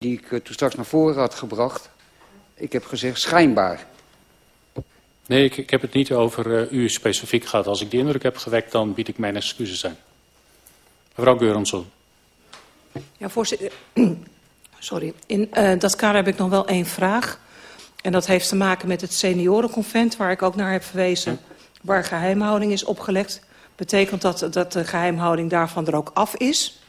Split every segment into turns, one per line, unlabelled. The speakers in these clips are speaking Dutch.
die ik toen straks naar voren had gebracht. Ik heb gezegd schijnbaar.
Nee, ik, ik heb het niet over uh, u specifiek gehad. Als ik die indruk heb gewekt, dan bied ik mijn excuses aan. Mevrouw Geurensson.
Ja, voorzitter. Sorry. In uh, dat kader heb ik nog wel één vraag. En dat heeft te maken met het seniorenconvent, waar ik ook naar heb verwezen, waar geheimhouding is opgelegd. Betekent dat dat de geheimhouding daarvan er ook af is?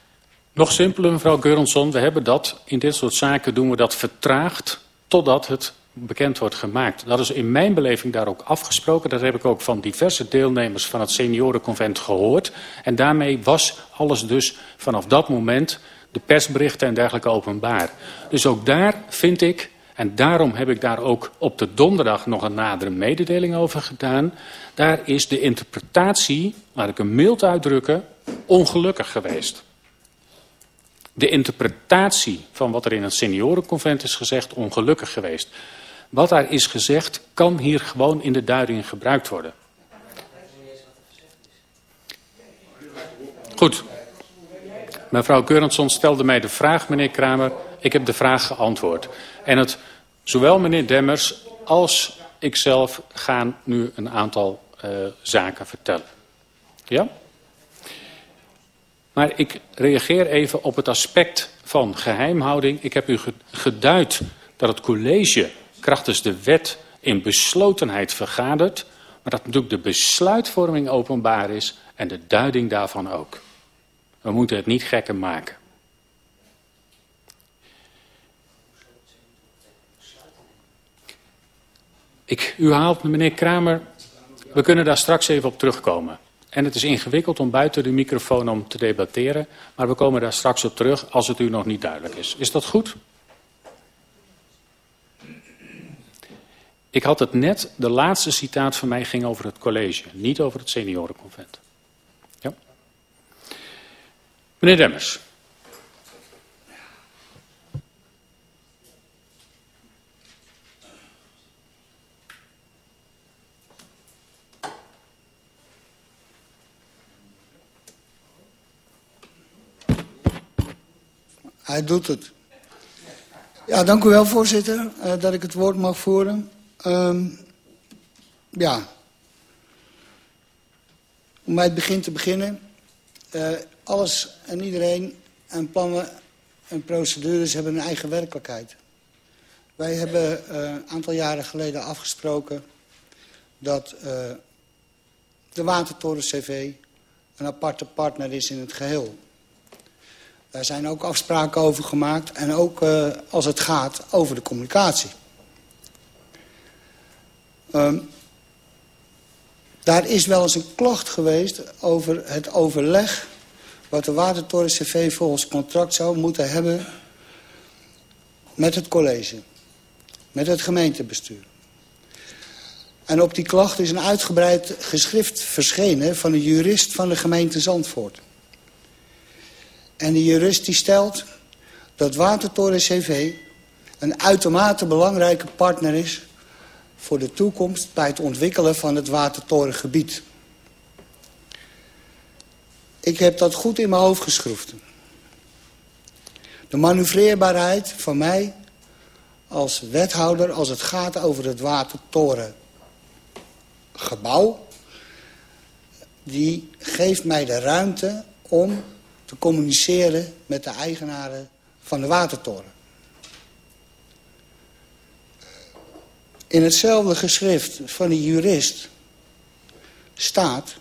Nog simpeler, mevrouw Geurensson. We hebben dat, in dit soort zaken doen we dat vertraagd totdat het bekend wordt gemaakt. Dat is in mijn beleving daar ook afgesproken. Dat heb ik ook van diverse deelnemers van het seniorenconvent gehoord. En daarmee was alles dus vanaf dat moment, de persberichten en dergelijke openbaar. Dus ook daar vind ik, en daarom heb ik daar ook op de donderdag nog een nadere mededeling over gedaan. Daar is de interpretatie, laat ik hem mild uitdrukken, ongelukkig geweest. De interpretatie van wat er in het seniorenconvent is gezegd, ongelukkig geweest. Wat daar is gezegd, kan hier gewoon in de duiding gebruikt worden. Goed. Mevrouw Keurensson stelde mij de vraag, meneer Kramer. Ik heb de vraag geantwoord. En het, zowel meneer Demmers als ikzelf gaan nu een aantal uh, zaken vertellen. Ja? Maar ik reageer even op het aspect van geheimhouding. Ik heb u geduid dat het college krachtens de wet in beslotenheid vergadert. Maar dat natuurlijk de besluitvorming openbaar is en de duiding daarvan ook. We moeten het niet gekker maken. Ik, u haalt, meneer Kramer, we kunnen daar straks even op terugkomen. En het is ingewikkeld om buiten de microfoon om te debatteren. Maar we komen daar straks op terug als het u nog niet duidelijk is. Is dat goed? Ik had het net, de laatste citaat van mij ging over het college. Niet over het seniorenconvent. Ja? Meneer Demmers.
Hij doet het. Ja, dank u wel, voorzitter, uh, dat ik het woord mag voeren. Um, ja. Om bij het begin te beginnen. Uh, alles en iedereen en plannen en procedures hebben een eigen werkelijkheid. Wij hebben een aantal jaren geleden afgesproken dat de Watertoren CV een aparte partner is in het geheel. Daar zijn ook afspraken over gemaakt. En ook uh, als het gaat over de communicatie. Um, daar is wel eens een klacht geweest over het overleg... wat de Watertoren CV volgens contract zou moeten hebben... met het college. Met het gemeentebestuur. En op die klacht is een uitgebreid geschrift verschenen... van een jurist van de gemeente Zandvoort. En de jurist die stelt dat Watertoren CV een uitermate belangrijke partner is... voor de toekomst bij het ontwikkelen van het Watertorengebied. Ik heb dat goed in mijn hoofd geschroefd. De manoeuvreerbaarheid van mij als wethouder als het gaat over het Watertorengebouw... die geeft mij de ruimte om communiceren met de eigenaren van de watertoren. In hetzelfde geschrift van de jurist staat...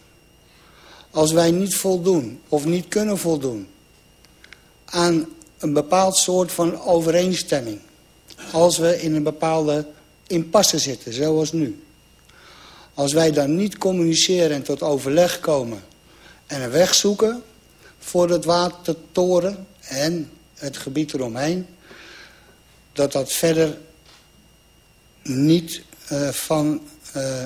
als wij niet voldoen of niet kunnen voldoen aan een bepaald soort van overeenstemming... als we in een bepaalde impasse zitten, zoals nu... als wij dan niet communiceren en tot overleg komen en een weg zoeken voor het watertoren en het gebied eromheen... dat dat verder niet uh, van uh,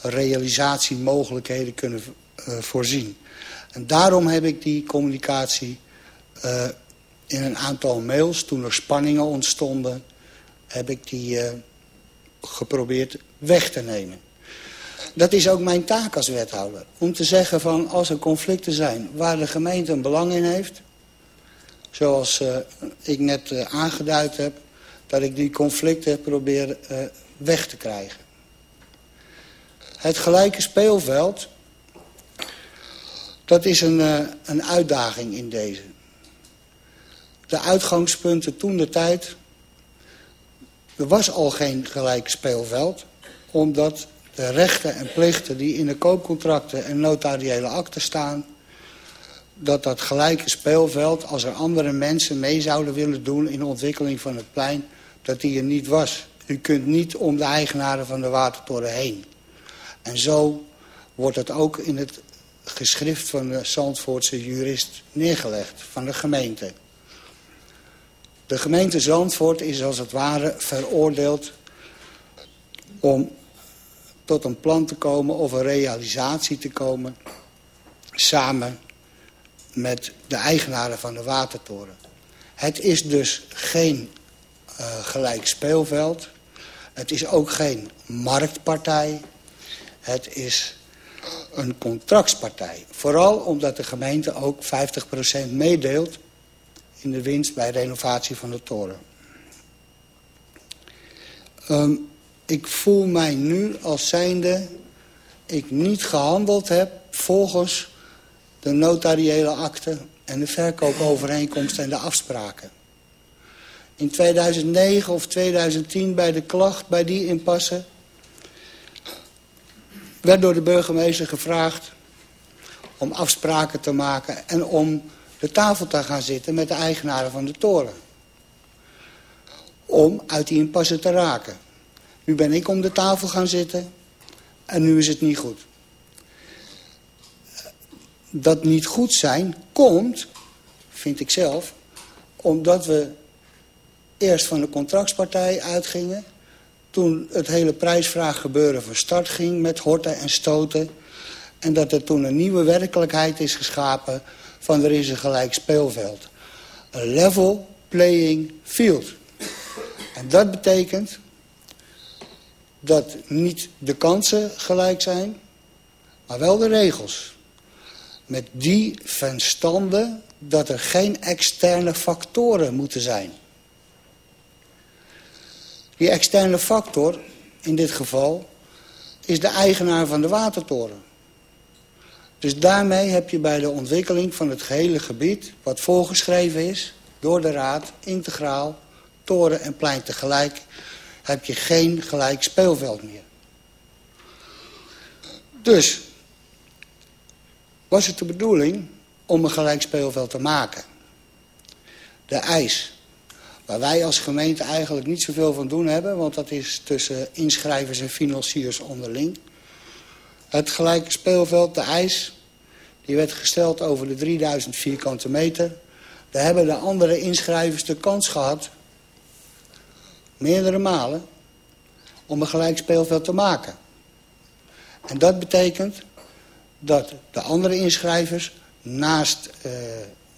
realisatiemogelijkheden kunnen uh, voorzien. En daarom heb ik die communicatie in een aantal mails... toen er spanningen ontstonden, heb ik die geprobeerd weg te nemen. Dat is ook mijn taak als wethouder. Om te zeggen van als er conflicten zijn waar de gemeente een belang in heeft... zoals uh, ik net uh, aangeduid heb... dat ik die conflicten probeer uh, weg te krijgen. Het gelijke speelveld... dat is een, een uitdaging in deze. De uitgangspunten toen de tijd... er was al geen gelijk speelveld... omdat de rechten en plichten die in de koopcontracten en notariële akten staan dat dat gelijke speelveld, als er andere mensen mee zouden willen doen in de ontwikkeling van het plein, dat die er niet was. U kunt niet om de eigenaren van de watertoren heen. En zo wordt het ook in het geschrift van de Zandvoortse jurist neergelegd, van de gemeente. De gemeente Zandvoort is als het ware veroordeeld om tot een plan te komen of een realisatie te komen... samen met de eigenaren van de watertoren. Het is dus geen uh, gelijk speelveld. Het is ook geen marktpartij. Het is een contractspartij. Vooral omdat de gemeente ook 50% meedeelt in de winst bij renovatie van de toren. Um, ik voel mij nu als zijnde ik niet gehandeld heb volgens de notariële akte en de verkoopovereenkomst en de afspraken. In 2009 of 2010 bij de klacht, bij die impasse... werd door de burgemeester gevraagd om afspraken te maken... en om de tafel te gaan zitten met de eigenaren van de toren. Om uit die impasse te raken. Nu ben ik om de tafel gaan zitten en nu is het niet goed dat niet goed zijn komt, vind ik zelf, omdat we eerst van de contractspartij uitgingen. Toen het hele prijsvraaggebeuren van start ging met horten en stoten. En dat er toen een nieuwe werkelijkheid is geschapen van er is een gelijk speelveld. Een level playing field. En dat betekent dat niet de kansen gelijk zijn, maar wel de regels met die verstande dat er geen externe factoren moeten zijn. Die externe factor, in dit geval, is de eigenaar van de watertoren. Dus daarmee heb je bij de ontwikkeling van het gehele gebied... wat voorgeschreven is door de raad, integraal, toren en plein tegelijk... heb je geen gelijk speelveld meer. Dus was het de bedoeling om een gelijk speelveld te maken. De eis, waar wij als gemeente eigenlijk niet zoveel van doen hebben... want dat is tussen inschrijvers en financiers onderling. Het gelijke speelveld, de eis, die werd gesteld over de 3000 vierkante meter. Daar hebben de andere inschrijvers de kans gehad, meerdere malen, om een gelijk speelveld te maken. En dat betekent dat de andere inschrijvers naast uh,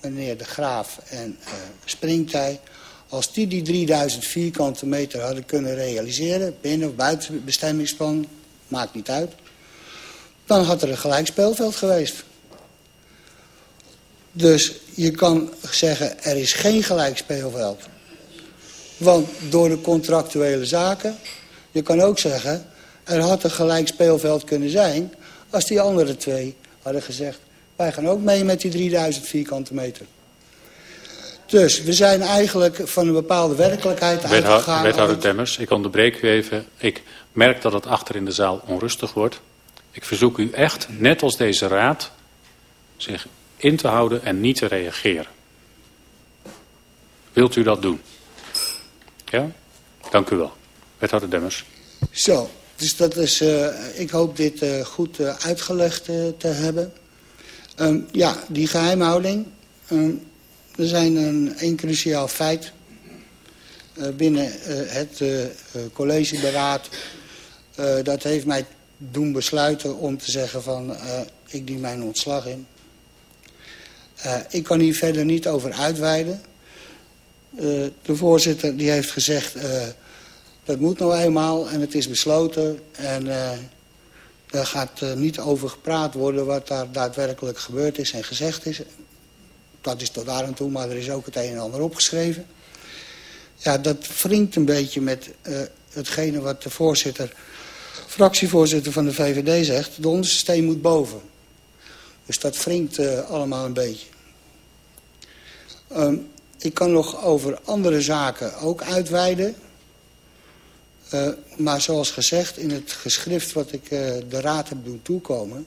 meneer De Graaf en uh, Springtij... als die die 3000 vierkante meter hadden kunnen realiseren... binnen of buiten bestemmingsplan, maakt niet uit... dan had er een gelijk speelveld geweest. Dus je kan zeggen, er is geen gelijk speelveld. Want door de contractuele zaken... je kan ook zeggen, er had een gelijk speelveld kunnen zijn als die andere twee hadden gezegd... wij gaan ook mee met die 3000 vierkante meter. Dus we zijn eigenlijk van een bepaalde werkelijkheid uitgegaan.
Wethouder Demmers, ik onderbreek u even. Ik merk dat het achter in de zaal onrustig wordt. Ik verzoek u echt, net als deze raad, zich in te houden en niet te reageren. Wilt u dat doen? Dank u wel. Wethouder Demmers.
Zo, dus dat is, uh, ik hoop dit uh, goed uh, uitgelegd te hebben. Um, ja, die geheimhouding. Um, er zijn een, een cruciaal feit binnen het collegeberaad. dat heeft mij doen besluiten om te zeggen van ik dien mijn ontslag in. ik kan hier verder niet over uitweiden. De voorzitter die heeft gezegd dat moet nou eenmaal en het is besloten. En uh, er gaat niet over gepraat worden wat daar daadwerkelijk gebeurd is en gezegd is. dat is tot daar en toe, maar er is ook het een en ander opgeschreven. Ja, dat wringt een beetje met hetgene wat de voorzitter, fractievoorzitter van de VVD zegt. De onderste steen moet boven. Dus dat wringt allemaal een beetje. Um, ik kan nog over andere zaken ook uitweiden. Uh, maar zoals gezegd, in het geschrift wat ik uh, de raad heb doen toekomen...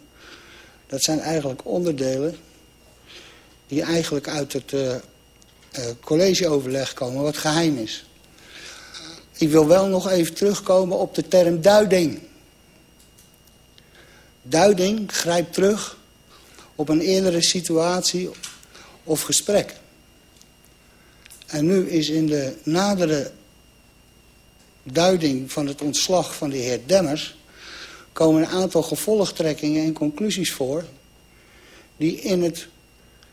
dat zijn eigenlijk onderdelen die eigenlijk uit het uh, collegeoverleg komen, wat geheim is. Ik wil wel nog even terugkomen op de term duiding. Duiding grijpt terug op een eerdere situatie of gesprek. En nu is in de nadere duiding van het ontslag van de heer Demmers... komen een aantal gevolgtrekkingen en conclusies voor... die in het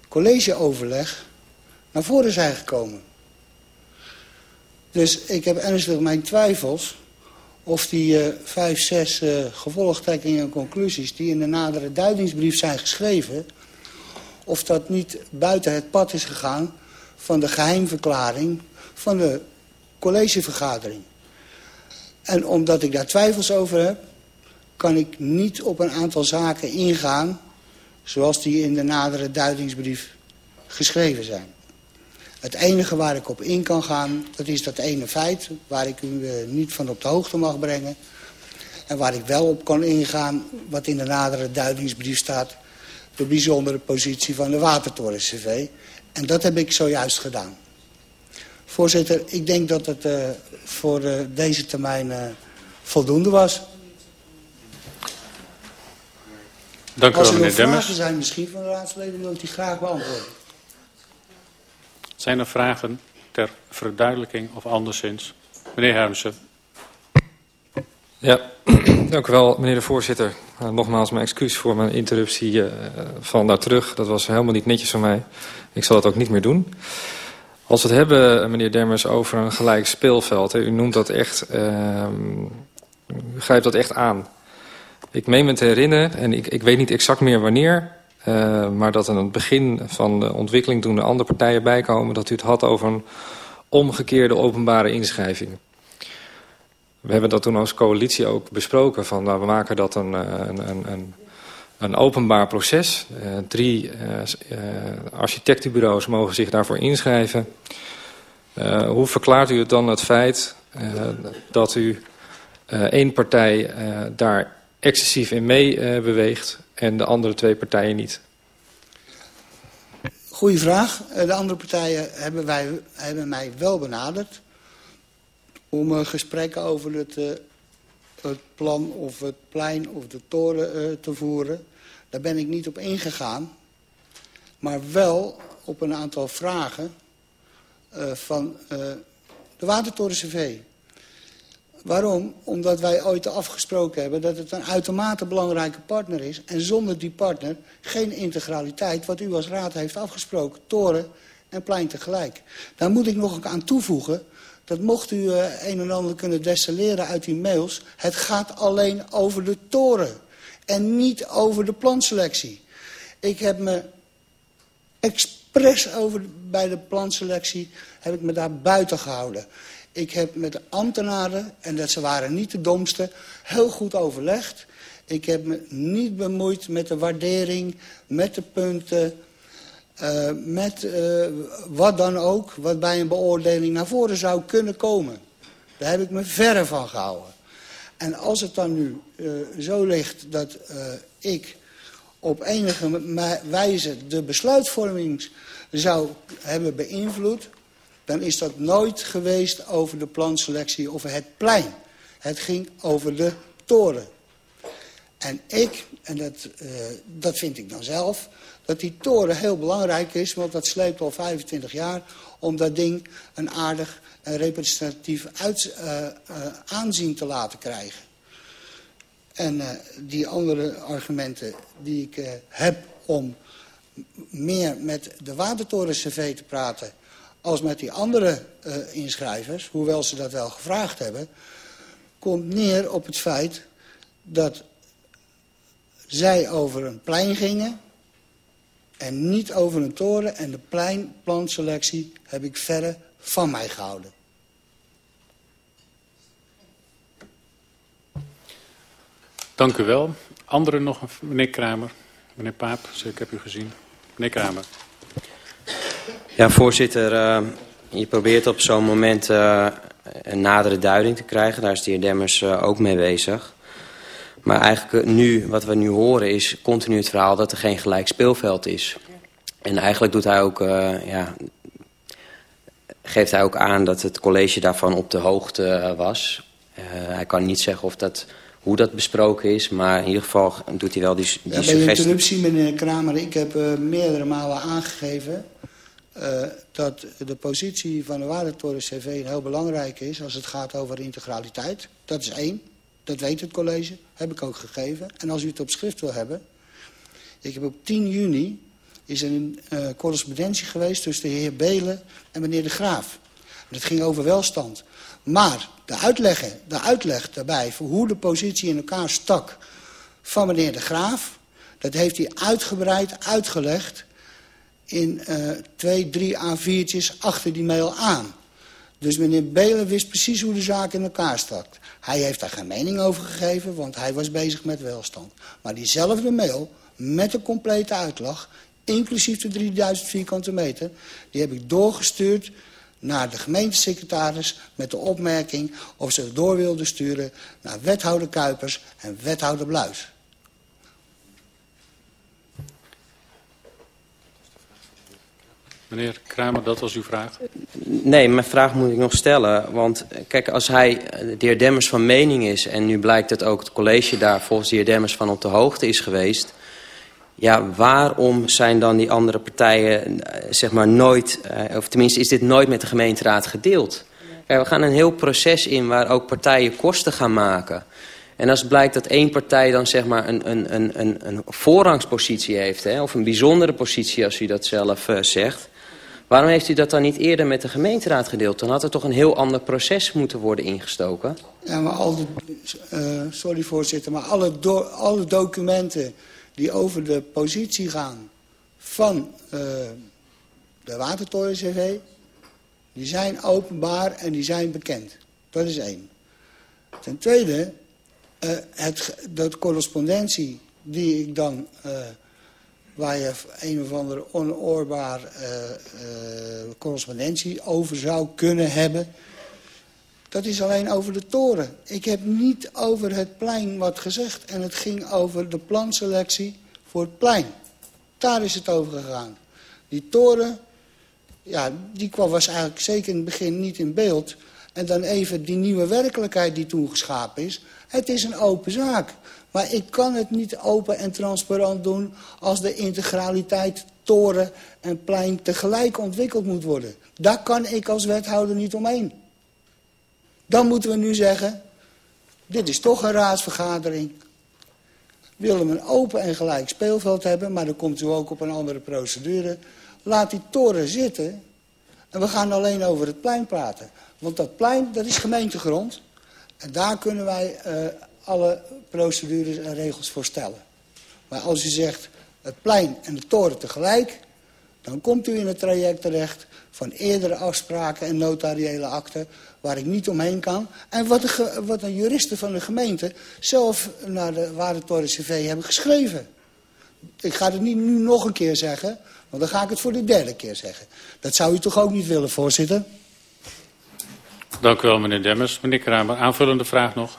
collegeoverleg naar voren zijn gekomen. Dus ik heb ernstig mijn twijfels of die uh, vijf, zes uh, gevolgtrekkingen en conclusies... die in de nadere duidingsbrief zijn geschreven... of dat niet buiten het pad is gegaan van de geheimverklaring van de collegevergadering. En omdat ik daar twijfels over heb, kan ik niet op een aantal zaken ingaan... zoals die in de nadere duidingsbrief geschreven zijn. Het enige waar ik op in kan gaan, dat is dat ene feit... waar ik u uh, niet van op de hoogte mag brengen. En waar ik wel op kan ingaan, wat in de nadere duidingsbrief staat... de bijzondere positie van de Watertoren-CV. En dat heb ik zojuist gedaan. Voorzitter, ik denk dat het uh, voor uh, deze termijn uh, voldoende was.
Dank u wel, meneer Demmers. Als er
vragen zijn misschien van de raadsleden, wil ik die graag beantwoorden.
Zijn er vragen ter verduidelijking of anderszins? Meneer Hermsen.
Ja, dank u wel, meneer de voorzitter. Uh, nogmaals mijn excuus voor mijn interruptie uh, van daar terug. Dat was helemaal niet netjes van mij. Ik zal het ook niet meer doen. Als we het hebben, meneer Demmers, over een gelijk speelveld. U noemt dat echt, uh, u grijpt dat echt aan. Ik meen me te herinneren, en ik, ik weet niet exact meer wanneer... Uh, maar dat aan het begin van de ontwikkeling, toen er andere partijen bijkomen... dat u het had over een omgekeerde openbare inschrijving. We hebben dat toen als coalitie ook besproken. Van, nou, we maken dat een, een, een, een openbaar proces. Uh, drie uh, architectenbureaus mogen zich daarvoor inschrijven. Hoe verklaart u het dan het feit dat u één partij daar excessief in mee beweegt... en de andere twee partijen niet?
Goeie vraag. De andere partijen hebben, wij, hebben mij wel benaderd om gesprekken over het, het, plan of het plein of de toren uh, te voeren. Daar ben ik niet op ingegaan. Maar wel op een aantal vragen van de Watertoren CV. Waarom? Omdat wij ooit afgesproken hebben dat het een uitermate belangrijke partner is. En zonder die partner geen integraliteit, wat u als raad heeft afgesproken. Toren en plein tegelijk. Daar moet ik nog aan toevoegen dat mocht u uh, een en ander kunnen destilleren uit die mails. Het gaat alleen over de toren. En niet over de plantselectie. Ik heb me expres over, bij de plantselectie heb ik me daar buiten gehouden. Ik heb met de ambtenaren, en dat ze waren niet de domste, heel goed overlegd. Ik heb me niet bemoeid met de waardering, met de punten, uh, met uh, wat dan ook, wat bij een beoordeling naar voren zou kunnen komen. Daar heb ik me verre van gehouden. En als het dan nu uh, zo ligt dat ik op enige wijze de besluitvorming zou hebben beïnvloed... dan is dat nooit geweest over de planselectie of het plein. Het ging over de toren. En ik, en dat, dat vind ik dan zelf dat die toren heel belangrijk is, want dat sleept al 25 jaar... om dat ding een aardig en representatief uit, uh, uh, aanzien te laten krijgen. En uh, die andere argumenten die ik heb om meer met de Watertoren-CV te praten... als met die andere inschrijvers, hoewel ze dat wel gevraagd hebben... komt neer op het feit dat zij over een plein gingen En niet over een toren en de pleinplanselectie heb ik verre van mij gehouden.
Dank u wel. Anderen nog? Meneer Kramer. Meneer Paap, ik heb u gezien. Meneer Kramer.
Ja, voorzitter. Uh, je probeert op zo'n moment uh, een nadere duiding te krijgen. Daar is de heer Demmers uh, ook mee bezig. Maar eigenlijk nu, wat we nu horen is continu het verhaal dat er geen gelijk speelveld is. En eigenlijk doet hij ook, ja, geeft hij ook aan dat het college daarvan op de hoogte was. hij kan niet zeggen of dat hoe dat besproken is. Maar in ieder geval doet hij wel die, die ja,
suggestie. Bij de interruptie, meneer Kramer, ik heb uh, meerdere malen aangegeven... Dat de positie van de Watertoren CV heel belangrijk is... als het gaat over integraliteit. Dat is één. Dat weet het college. Heb ik ook gegeven. En als u het op schrift wil hebben... Ik heb op 10 juni is er een uh, correspondentie geweest tussen de heer Belen en meneer De Graaf. Het ging over welstand. Maar de uitleg, de uitleg daarbij voor hoe de positie in elkaar stak van meneer De Graaf... dat heeft hij uitgebreid uitgelegd in uh, twee, drie A4'tjes achter die mail aan. Dus meneer Belen wist precies hoe de zaak in elkaar stak. Hij heeft daar geen mening over gegeven, want hij was bezig met welstand. Maar diezelfde mail, met de complete uitleg, inclusief de 3000 vierkante meter... die heb ik doorgestuurd naar de gemeentesecretaris met de opmerking of ze het door wilden sturen naar wethouder Kuipers en wethouder Bluis.
Meneer Kramer, dat was uw vraag?
Nee, mijn vraag moet ik nog stellen. Want kijk, als hij de heer Demmers van mening is... en nu blijkt dat ook het college daar volgens de heer Demmers van op de hoogte is geweest... Ja, waarom zijn dan die andere partijen eh, zeg maar nooit... Uh, of tenminste is dit nooit met de gemeenteraad gedeeld? We gaan een heel proces in waar ook partijen kosten gaan maken. En als blijkt dat één partij dan zeg maar een, een, een, een, een voorrangspositie heeft... Hè, of een bijzondere positie als u dat zelf uh, zegt... waarom heeft u dat dan niet eerder met de gemeenteraad gedeeld? Dan had er toch een heel ander proces moeten worden ingestoken.
Ja, maar al de, uh, sorry voorzitter, maar alle, alle documenten die over de positie gaan van uh, de Watertoren CV... die zijn openbaar en die zijn bekend. Dat is één. Ten tweede, uh, het, de correspondentie die ik dan... Waar je een of andere onoorbaar correspondentie over zou kunnen hebben... Dat is alleen over de toren. Ik heb niet over het plein wat gezegd. En het ging over de planselectie voor het plein. Daar is het over gegaan. Die toren, ja, die kwam, was eigenlijk zeker in het begin niet in beeld. En dan even die nieuwe werkelijkheid die toen geschapen is. Het is een open zaak. Maar ik kan het niet open en transparant doen als de integraliteit toren en plein tegelijk ontwikkeld moet worden. Daar kan ik als wethouder niet omheen. Dan moeten we nu zeggen, dit is toch een raadsvergadering. Willen we een open en gelijk speelveld hebben, maar dan komt u ook op een andere procedure. Laat die toren zitten en we gaan alleen over het plein praten. Want dat plein, dat is gemeentegrond. En daar kunnen wij uh, alle procedures en regels voor stellen. Maar als u zegt het plein en de toren tegelijk... dan komt u in het traject terecht van eerdere afspraken en notariële akten waar ik niet omheen kan. En wat, de, wat een juristen van de gemeente zelf naar de Watertoren CV hebben geschreven. Ik ga het niet nu nog een keer zeggen, want dan ga ik het voor de derde keer zeggen. Dat zou u toch ook niet willen, voorzitter?
Dank u wel, meneer Demmers. Meneer Kramer, aanvullende vraag nog.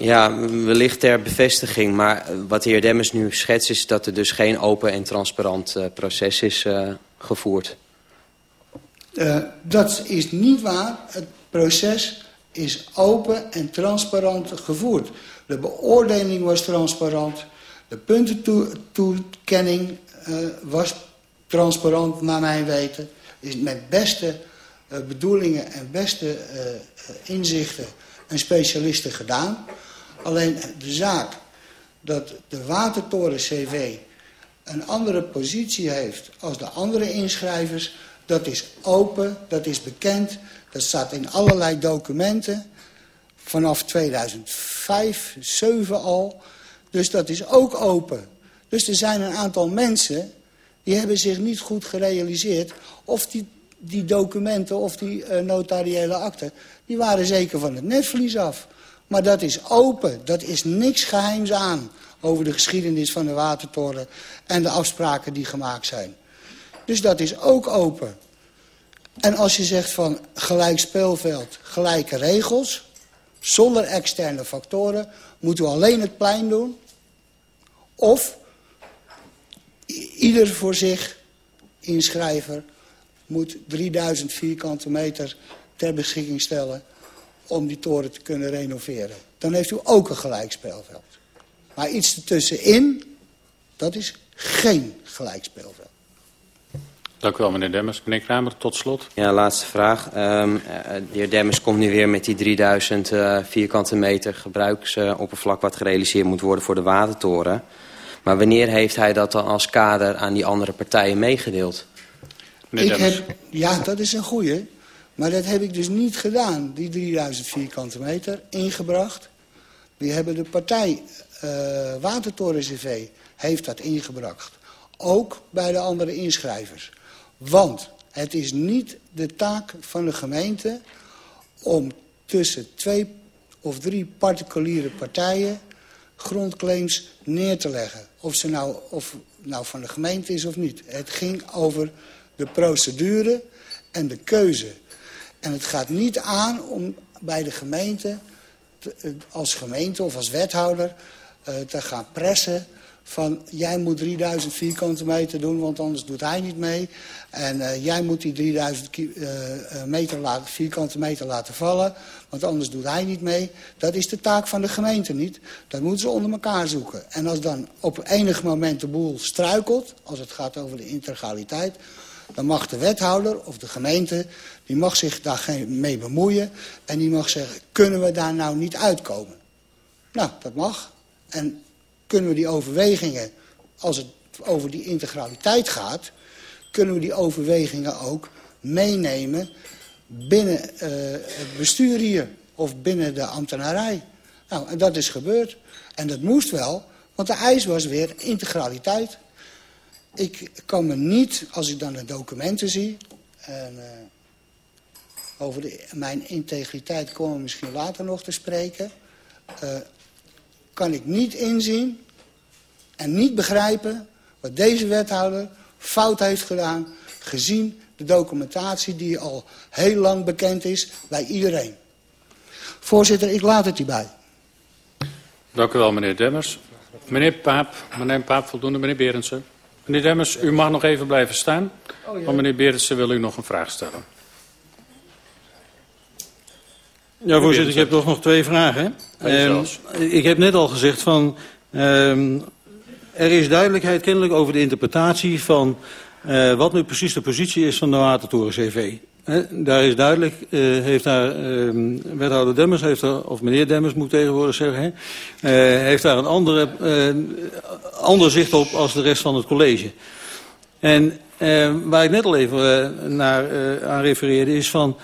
Ja, wellicht ter bevestiging. Maar wat de heer Demmers nu schetst is dat er dus geen open en transparant uh, proces is uh, gevoerd.
Dat is niet waar. Het proces is open en transparant gevoerd. De beoordeling was transparant. De puntentoekenning was transparant naar mijn weten. Is met beste bedoelingen en beste inzichten en specialisten gedaan. Alleen de zaak dat de Watertoren CV een andere positie heeft als de andere inschrijvers... dat is open, dat is bekend, dat staat in allerlei documenten. Vanaf 2005, 2007 al. Dus dat is ook open. Dus er zijn een aantal mensen Die hebben zich niet goed gerealiseerd of die, die documenten of die uh, notariële akten... die waren zeker van het netvlies af. Maar dat is open, dat is niks geheims aan over de geschiedenis van de Watertoren en de afspraken die gemaakt zijn. Dus dat is ook open. En als je zegt van gelijk speelveld, gelijke regels, zonder externe factoren, moeten we alleen het plein doen. Of ieder voor zich, inschrijver, moet 3000 vierkante meter ter beschikking stellen om die toren te kunnen renoveren. Dan heeft u ook een gelijk speelveld. Maar iets ertussenin, dat is geen gelijk speelveld.
Dank u wel, meneer Demmers. Meneer Kramer, tot slot.
Ja, laatste vraag. Um, de heer Demmers komt nu weer met die 3000 uh, vierkante meter gebruiksoppervlak... wat gerealiseerd moet worden voor de watertoren. Maar wanneer heeft hij dat dan als kader aan die andere partijen meegedeeld?
Ik heb, ja, dat is een goeie. Maar dat heb ik dus niet gedaan, die 3000 vierkante meter, ingebracht. Die hebben de partij uh, Watertoren CV heeft dat ingebracht. Ook bij de andere inschrijvers. Want het is niet de taak van de gemeente om tussen twee of drie particuliere partijen grondclaims neer te leggen. Of ze nou, of nou van de gemeente is of niet. Het ging over de procedure en de keuze. En het gaat niet aan om bij de gemeente, als gemeente of als wethouder, eh, te gaan pressen van jij moet 3000 vierkante meter doen, want anders doet hij niet mee. En uh, jij moet die 3000 uh, meter laten, vierkante meter laten vallen, want anders doet hij niet mee. Dat is de taak van de gemeente niet. Dat moeten ze onder elkaar zoeken. En als dan op enig moment de boel struikelt, als het gaat over de integraliteit... dan mag de wethouder of de gemeente, die mag zich daar mee bemoeien... en die mag zeggen, kunnen we daar nou niet uitkomen? Nou, dat mag. En kunnen we die overwegingen, als het over die integraliteit gaat... kunnen we die overwegingen ook meenemen binnen uh, het bestuur hier of binnen de ambtenarij. Nou, en dat is gebeurd. En dat moest wel, want de eis was weer integraliteit. Ik kan me niet, als ik dan de documenten zie... En, uh, over de, mijn integriteit komen we misschien later nog te spreken... Uh, kan ik niet inzien en niet begrijpen wat deze wethouder fout heeft gedaan... gezien de documentatie die al heel lang bekend is bij iedereen. Voorzitter, ik laat het hierbij.
Dank u wel, meneer Demmers. Meneer Paap, meneer Paap, voldoende. Meneer Berendsen. Meneer Demmers, u mag nog even blijven staan. Oh. Want meneer Berendsen wil u nog een vraag stellen.
Ja, voorzitter, ik heb toch nog twee vragen. Um, ik heb net al gezegd van... Um, er is duidelijkheid kennelijk over de interpretatie van uh, wat nu precies de positie is van de Watertoren CV. Daar is duidelijk, uh, heeft daar uh, wethouder Demmers, heeft of meneer Demmers moet tegenwoordig zeggen, he, uh, heeft daar een andere, ander zicht op als de rest van het college. En waar ik net al even naar aan refereerde is van,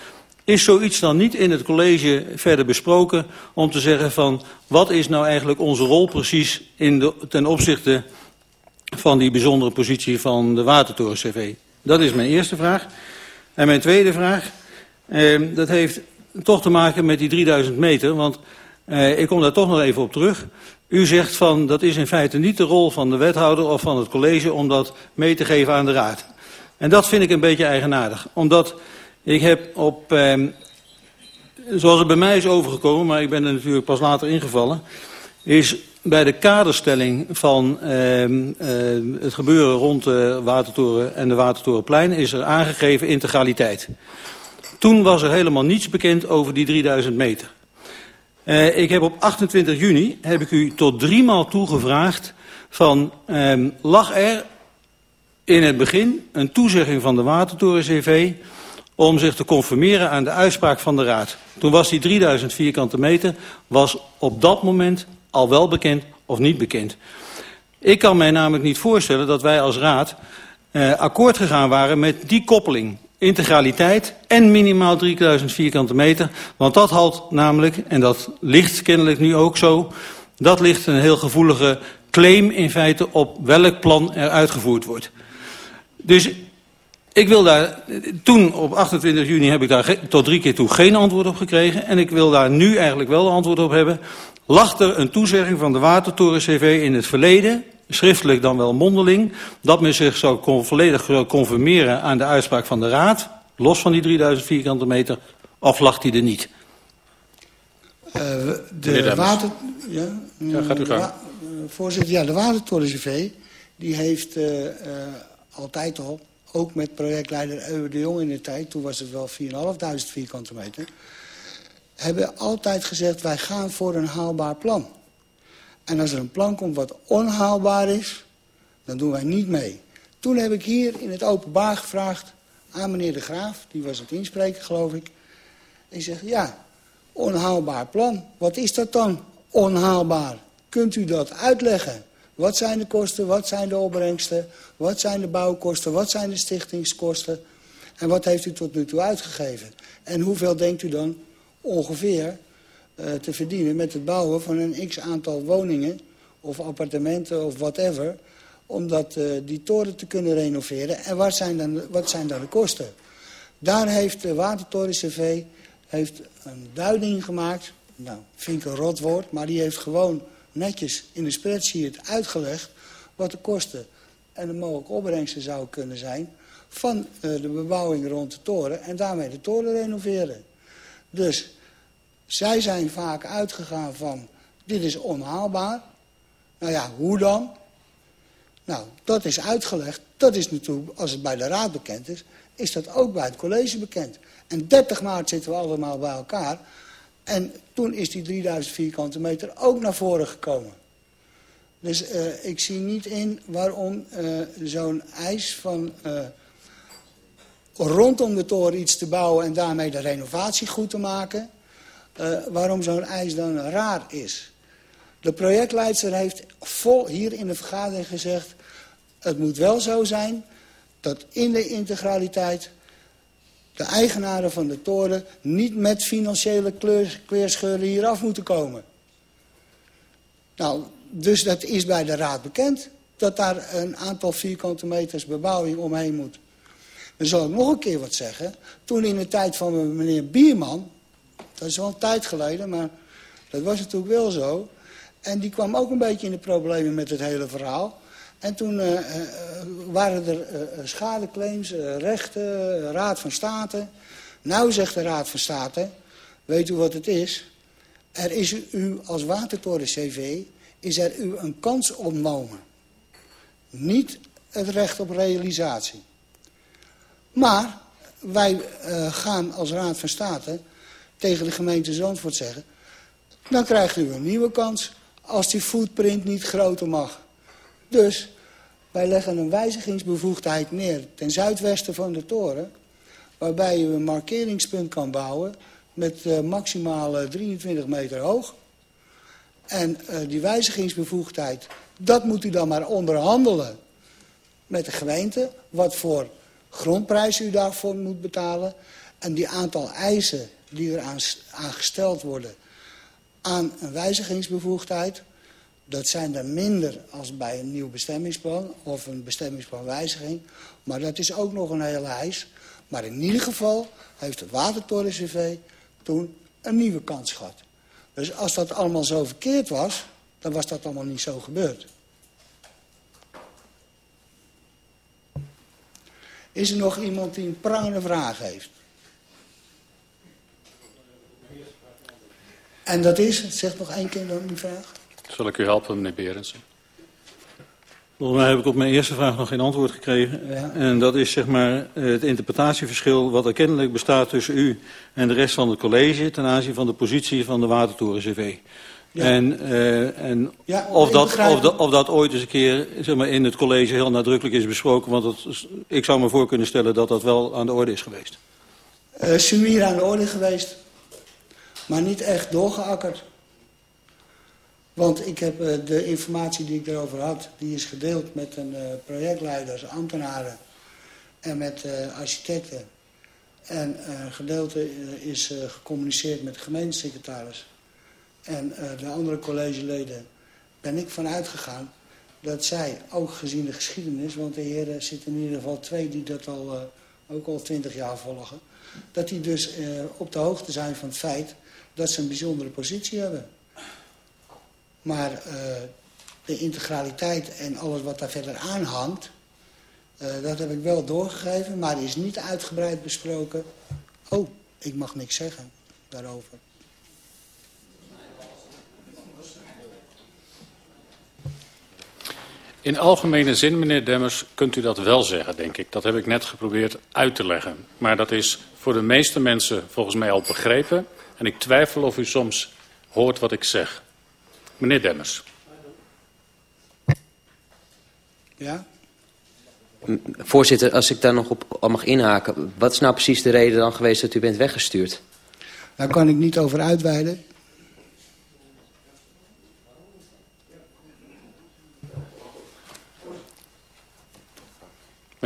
is zoiets dan niet in het college verder besproken om te zeggen van wat is nou eigenlijk onze rol precies in de, ten opzichte van die bijzondere positie van de Watertoren CV? Dat is mijn eerste vraag. En mijn tweede vraag, eh, dat heeft toch te maken met die 3000 meter, want eh, ik kom daar toch nog even op terug. U zegt van dat is in feite niet de rol van de wethouder of van het college om dat mee te geven aan de raad. En dat vind ik een beetje eigenaardig, omdat ik heb op, eh, zoals het bij mij is overgekomen, maar ik ben er natuurlijk pas later ingevallen, is bij de kaderstelling van eh, eh, het gebeuren rond de Watertoren en de Watertorenplein is er aangegeven integraliteit. Toen was er helemaal niets bekend over die 3000 meter. Uh, ik heb op 28 juni heb ik u tot driemaal toegevraagd van uh, lag er in het begin een toezegging van de Watertoren CV om zich te conformeren aan de uitspraak van de Raad. Toen was die 3000 vierkante meter was op dat moment al wel bekend of niet bekend. Ik kan mij namelijk niet voorstellen dat wij als Raad eh, akkoord gegaan waren met die koppeling. Integraliteit en minimaal 3000 vierkante meter. Want dat had namelijk, en dat ligt kennelijk nu ook zo... dat ligt een heel gevoelige claim in feite op welk plan er uitgevoerd wordt. Dus ik wil daar, toen op 28 juni heb ik daar tot drie keer toe geen antwoord op gekregen. En ik wil daar nu eigenlijk wel antwoord op hebben. Lag er een toezegging van de Watertoren CV in het verleden, schriftelijk dan wel mondeling, dat men zich zou volledig conformeren aan de uitspraak van de Raad, los van die 3000 vierkante meter, of lag die er niet?
Uh, de water... Ja,
ja, gaat u gang.
Uh, voorzitter, ja, de Watertoren CV, die heeft uh, altijd al ook met projectleider Euwe de Jong in de tijd... toen was het wel 4.500 vierkante meter... hebben altijd gezegd, wij gaan voor een haalbaar plan. En als er een plan komt wat onhaalbaar is, dan doen wij niet mee. Toen heb ik hier in het openbaar gevraagd aan meneer De Graaf... die was het inspreken, geloof ik. Ik zeg, ja, onhaalbaar plan. Wat is dat dan, onhaalbaar? Kunt u dat uitleggen? Wat zijn de kosten, wat zijn de opbrengsten, wat zijn de bouwkosten, wat zijn de stichtingskosten... en wat heeft u tot nu toe uitgegeven? En hoeveel denkt u dan ongeveer uh, te verdienen met het bouwen van een x-aantal woningen... of appartementen of whatever... om dat, uh, die toren te kunnen renoveren? En wat zijn, dan, wat zijn dan de kosten? Daar heeft de Watertoren CV heeft een duiding gemaakt... nou, vind ik een rot woord, maar die heeft gewoon netjes in de spreadsheet uitgelegd... wat de kosten en de mogelijke opbrengsten zouden kunnen zijn... van uh, de bebouwing rond de toren en daarmee de toren renoveren. Dus zij zijn vaak uitgegaan van... dit is onhaalbaar. Nou ja, hoe dan? Nou, dat is uitgelegd. Dat is natuurlijk, als het bij de raad bekend is... is dat ook bij het college bekend. En 30 maart zitten we allemaal bij elkaar... En toen is die 3000 vierkante meter ook naar voren gekomen. Dus uh, ik zie niet in waarom uh, zo'n eis van uh, rondom de toren iets te bouwen en daarmee de renovatie goed te maken, waarom zo'n eis dan raar is. De projectleider heeft vol hier in de vergadering gezegd, het moet wel zo zijn dat in de integraliteit de eigenaren van de toren niet met financiële kleerscheuren hier af moeten komen. Nou, dus dat is bij de raad bekend, dat daar een aantal vierkante meters bebouwing omheen moet. Dan zal ik nog een keer wat zeggen. Toen in de tijd van meneer Bierman, dat is wel een tijd geleden, maar dat was natuurlijk wel zo. En die kwam ook een beetje in de problemen met het hele verhaal. En toen uh, waren er uh, schadeclaims, rechten, Raad van State. Nou zegt de Raad van State, weet u wat het is? Er is u als Watertoren CV, is er u een kans ontnomen. Niet het recht op realisatie. Maar wij gaan als Raad van State tegen de gemeente Zandvoort zeggen... dan krijgt u een nieuwe kans als die footprint niet groter mag. Dus wij leggen een wijzigingsbevoegdheid neer ten zuidwesten van de toren... waarbij u een markeringspunt kan bouwen met uh, maximaal 23 meter hoog. En die wijzigingsbevoegdheid, dat moet u dan maar onderhandelen met de gemeente... wat voor grondprijs u daarvoor moet betalen... en die aantal eisen die er aan, aan gesteld worden aan een wijzigingsbevoegdheid... Dat zijn er minder als bij een nieuw bestemmingsplan of een bestemmingsplanwijziging. Maar dat is ook nog een hele eis. Maar in ieder geval heeft de Watertoren CV toen een nieuwe kans gehad. Dus als dat allemaal zo verkeerd was, dan was dat allemaal niet zo gebeurd. Is er nog iemand die een prangende vraag heeft? En dat is, zeg nog één keer dan die vraag.
Zal ik u helpen, meneer Berendsen?
Volgens mij heb ik op mijn eerste vraag nog geen antwoord gekregen. Ja. En dat is zeg maar het interpretatieverschil wat er kennelijk bestaat tussen u en de rest van het college ten aanzien van de positie van de Watertoren CV. Ja. En, uh, en ja, of, dat, of, dat, of dat ooit eens een keer zeg maar, in het college heel nadrukkelijk is besproken. Want het, ik zou me voor kunnen stellen dat dat wel aan de orde is geweest.
Uh, is hier aan de orde geweest, maar niet echt doorgeakkerd. Want ik heb uh, de informatie die ik erover had, die is gedeeld met een uh, projectleiders, ambtenaren en met architecten. En een gedeelte is gecommuniceerd met de gemeentesecretaris. En de andere collegeleden ben ik vanuit gegaan dat zij, ook gezien de geschiedenis... want de heren zitten in ieder geval twee die dat al, uh, ook al twintig jaar volgen... dat die dus uh, op de hoogte zijn van het feit dat ze een bijzondere positie hebben. Maar de integraliteit en alles wat daar verder aan hangt... dat heb ik wel doorgegeven, maar is niet uitgebreid besproken. Oh, ik mag niks zeggen daarover.
In algemene zin, meneer Demmers, kunt u dat wel zeggen, denk ik. Dat heb ik net geprobeerd uit te leggen. Maar dat is voor de meeste mensen volgens mij al begrepen. En ik twijfel of u soms hoort wat ik zeg. Meneer Demmers.
Ja?
Voorzitter, als ik daar nog op mag inhaken. Wat is nou precies de reden dan geweest dat u bent weggestuurd?
Daar kan ik niet over uitweiden.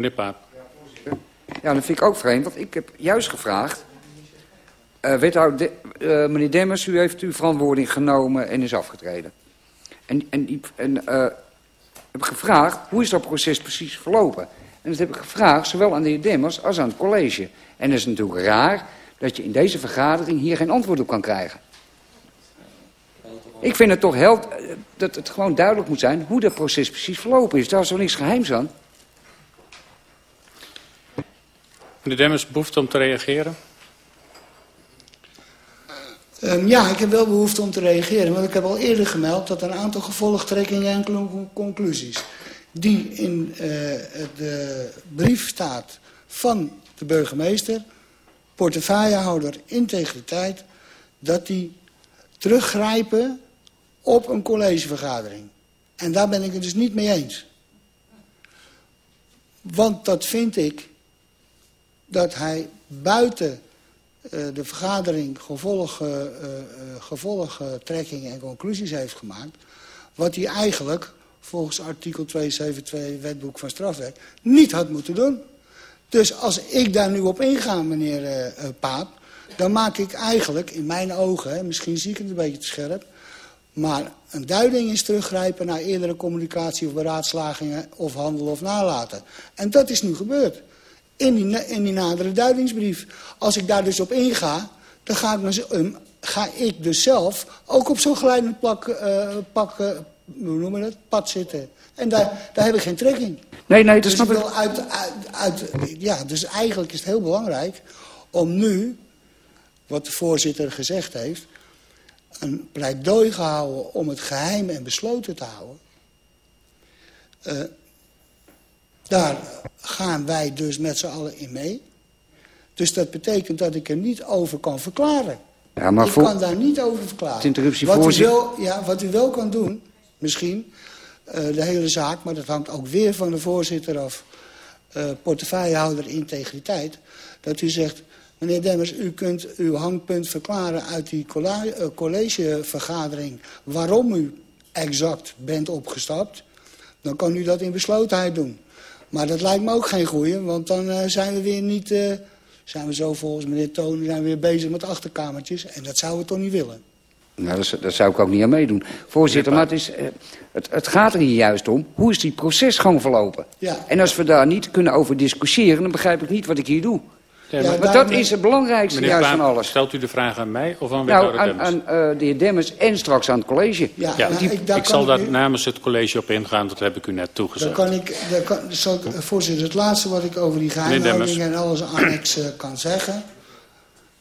Meneer Paap.
Ja, dat vind ik ook vreemd, want ik heb juist gevraagd... Uh, wethouder, de, uh, meneer Demmers, u heeft uw verantwoording genomen en is afgetreden. En, en, en uh, heb gevraagd, hoe is dat proces precies verlopen? En dat heb ik gevraagd, zowel aan de heer Demmers als aan het college. En het is natuurlijk raar dat je in deze vergadering hier geen antwoord op kan krijgen. Ik vind het toch heel, dat het gewoon duidelijk moet zijn hoe dat proces precies verlopen is. Daar is toch niks geheims aan?
Meneer Demmers, behoefte om te reageren?
Um, ja, ik heb wel behoefte om te reageren. Want ik heb al eerder gemeld dat een aantal gevolgtrekkingen en conclusies... die in uh, de brief staat van de burgemeester... portefeuillehouder integriteit... dat die teruggrijpen op een collegevergadering. En daar ben ik het dus niet mee eens. Want dat vind ik dat hij buiten uh, de vergadering gevolg, uh, uh, gevolgtrekkingen en conclusies heeft gemaakt... wat hij eigenlijk, volgens artikel 272 wetboek van strafrecht, niet had moeten doen. Dus als ik daar nu op inga, meneer Paap... dan maak ik eigenlijk, in mijn ogen, misschien zie ik het een beetje te scherp... maar een duiding is teruggrijpen naar eerdere communicatie of beraadslagingen... of handel of nalaten. En dat is nu gebeurd in die, in die nadere duidingsbrief. Als ik daar dus op inga, dan ga ik, me, ga ik dus zelf ook op zo'n glijdend plak, uh, pak, uh, hoe noemen we dat, pad zitten. En daar, daar heb ik geen trek in.
Nee, nee, dat
dus
snap ik.
Uit, uit, uit, ja, dus eigenlijk is het heel belangrijk om nu, wat de voorzitter gezegd heeft... een pleidooi gehouden om het geheim en besloten te houden... Uh, daar gaan wij dus met z'n allen in mee. Dus dat betekent dat ik er niet over kan verklaren.
Ja, maar
ik
voor...
kan daar niet over verklaren.
Interruptie
wat, u wel, ja, wat u wel kan doen, misschien, uh, de hele zaak... maar dat hangt ook weer van de voorzitter af... Uh, portefeuillehouder integriteit... dat u zegt, meneer Demmers, u kunt uw hangpunt verklaren... uit die uh, collegevergadering waarom u exact bent opgestapt... dan kan u dat in beslotenheid doen. Maar dat lijkt me ook geen goeie, want dan uh, zijn we weer niet... Uh, zijn we zo volgens meneer Toon zijn we weer bezig met achterkamertjes. En dat zouden we toch niet willen.
Nou, dat, dat zou ik ook niet aan meedoen. Voorzitter, maar het, is, uh, het, het gaat er hier juist om. Hoe is die procesgang verlopen?
Ja.
En als we daar niet kunnen over discussiëren... dan begrijp ik niet wat ik hier doe. Ja, maar, maar dat is het belangrijkste juist van alles.
Stelt u de vraag aan mij of aan
nou,
wethouder Demmers?
aan uh, de heer Demmers en straks aan het college.
Ja,
ja,
nou, ik,
zal
ik
daar
nu,
namens het college op ingaan, dat heb ik u net toegezegd.
Dan kan ik, dan kan, zal ik, voorzitter, het laatste wat ik over die geheimhouding en alles annex uh, kan zeggen.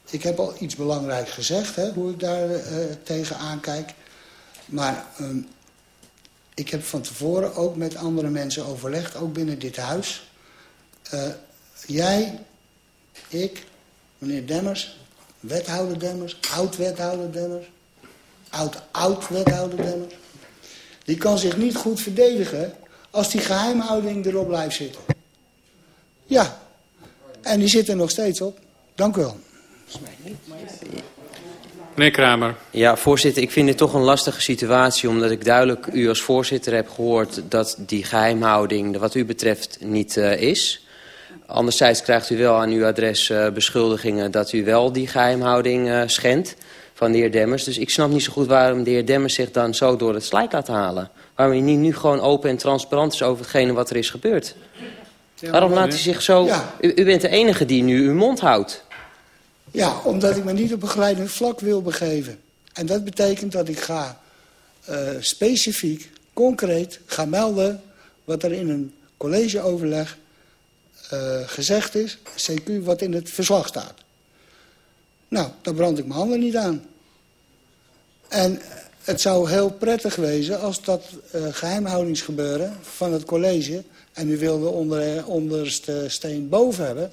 Ik heb al iets belangrijks gezegd, hè, hoe ik daar uh, tegen aankijk. Maar um, ik heb van tevoren ook met andere mensen overlegd, ook binnen dit huis. Uh, jij, ik, meneer Demmers, wethouder Demmers, oud-wethouder Demmers, oud-oud-wethouder Demmers. Die kan zich niet goed verdedigen als die geheimhouding erop blijft zitten. Ja, en die zit er nog steeds op. Dank u wel.
Meneer Kramer.
Ja, voorzitter, ik vind dit toch een lastige situatie... omdat ik duidelijk u als voorzitter heb gehoord... dat die geheimhouding wat u betreft niet uh, is... Anderzijds krijgt u wel aan uw adres uh, beschuldigingen dat u wel die geheimhouding uh, schendt. van de heer Demmers. Dus ik snap niet zo goed waarom de heer Demmers zich dan zo door het slijk laat halen. Waarom hij niet nu gewoon open en transparant is over hetgene wat er is gebeurd. waarom laat hij zich zo... U, u, bent de enige die nu uw mond houdt.
Ja, omdat ik me niet op een glijdend vlak wil begeven. En dat betekent dat ik ga uh, specifiek, concreet, ga melden... wat er in een collegeoverleg uh, gezegd is, CQ wat in het verslag staat. Nou, dan brand ik mijn handen niet aan. En het zou heel prettig wezen als dat uh, geheimhoudingsgebeuren van het college... en u wilde onder, onderste steen boven hebben...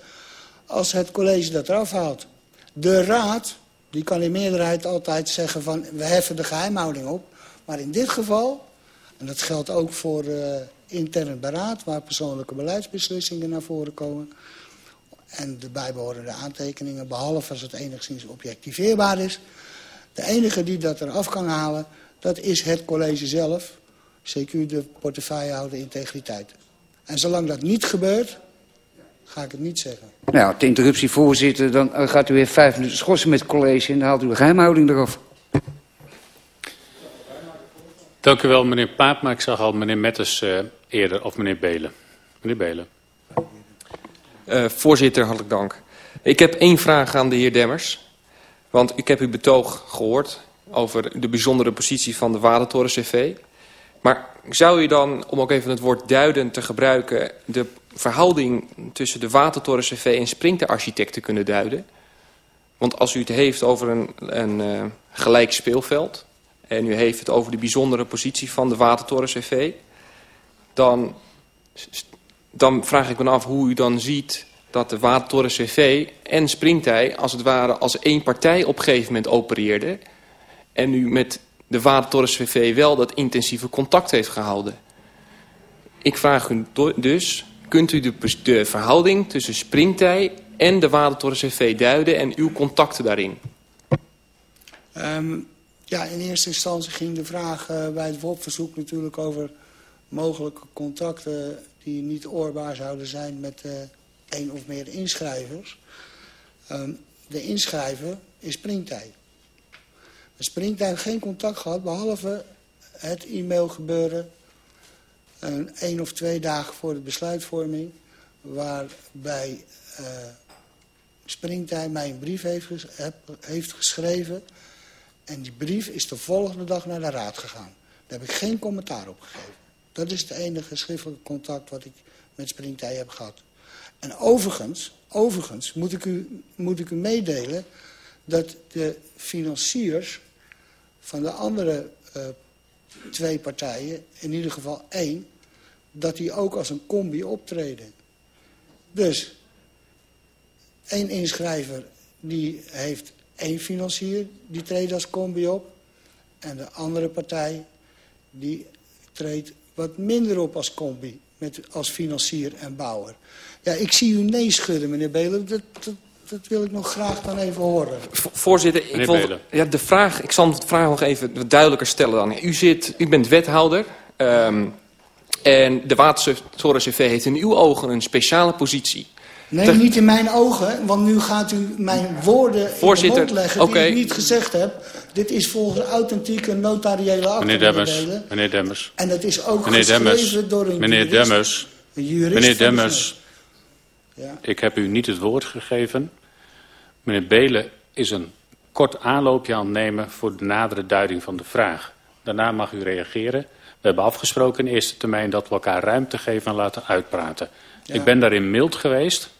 als het college dat eraf haalt. De raad, die kan in meerderheid altijd zeggen van... we heffen de geheimhouding op. Maar in dit geval, en dat geldt ook voor intern beraad... waar persoonlijke beleidsbeslissingen naar voren komen... en de bijbehorende aantekeningen... behalve als het enigszins objectiveerbaar is... de enige die dat eraf kan halen, dat is het college zelf... CQ de portefeuillehouder integriteit. En zolang dat niet gebeurt, ga ik het niet zeggen.
Nou, de interruptie voorzitter, dan uh, gaat u weer vijf minuten schorsen met het college... en dan haalt u de geheimhouding eraf.
Dank u wel, meneer Paap, maar ik zag al meneer Metters uh, eerder, of meneer Belen. Meneer Belen.
Uh, voorzitter, hartelijk dank. Ik heb één vraag aan de heer Demmers. Want ik heb uw betoog gehoord over de bijzondere positie van de Wadentoren CV. Maar zou u dan, om ook even het woord duiden te gebruiken... de verhouding tussen de Watertoren CV en Springter-architecten kunnen duiden? Want als u het heeft over een, een uh, gelijk speelveld... en u heeft het over de bijzondere positie van de Watertoren CV... dan, dan vraag ik me af hoe u dan ziet dat de Watertoren CV en Springtij... als het ware als één partij op een gegeven moment opereerden... en u met de Watertoren CV wel dat intensieve contact heeft gehouden. Ik vraag u dus, kunt u de, de verhouding tussen Springtij en de Watertoren CV duiden en uw contacten daarin?
Um, ja, in eerste instantie ging de vraag uh, bij het WOP-verzoek natuurlijk over mogelijke contacten die niet oorbaar zouden zijn met uh, één of meer inschrijvers. Um, de inschrijver is Springtij. De Springtij geen contact gehad, behalve het e-mail gebeuren een, een of twee dagen voor de besluitvorming... waarbij uh, Springtij mij een brief heeft, heeft geschreven... en die brief is de volgende dag naar de raad gegaan. Daar heb ik geen commentaar op gegeven. Dat is het enige schriftelijke contact wat ik met Springtij heb gehad. En overigens, overigens moet, ik u, moet ik u meedelen dat de financiers van de andere uh, twee partijen, in ieder geval één, dat die ook als een combi optreden. Dus, één inschrijver die heeft één financier, die treedt als combi op. En de andere partij, die treedt wat minder op als combi, met, als financier en bouwer. Ja, ik zie u nee schudden, meneer Belen. Dat, dat, dat wil ik nog graag dan even horen.
Voorzitter, ik, wil, ja, de vraag, ik zal de vraag nog even duidelijker stellen dan. U, zit, u bent wethouder um, en de Watertoren CV heeft in uw ogen een speciale positie.
Nee, niet in mijn ogen, want nu gaat u mijn woorden Voorzitter, in de mond leggen die okay. ik niet gezegd heb. Dit is volgens authentieke notariële akte.
Meneer Demmers, meneer Demmers.
En dat is ook meneer geschreven Demmers, door een
meneer
jurist,
Demmers,
een jurist
meneer Demmers, ja. Ik heb u niet het woord gegeven. Meneer Belen is een kort aanloopje aan het nemen voor de nadere duiding van de vraag. Daarna mag u reageren. We hebben afgesproken in eerste termijn dat we elkaar ruimte geven en laten uitpraten. Ja. Ik ben daarin mild geweest,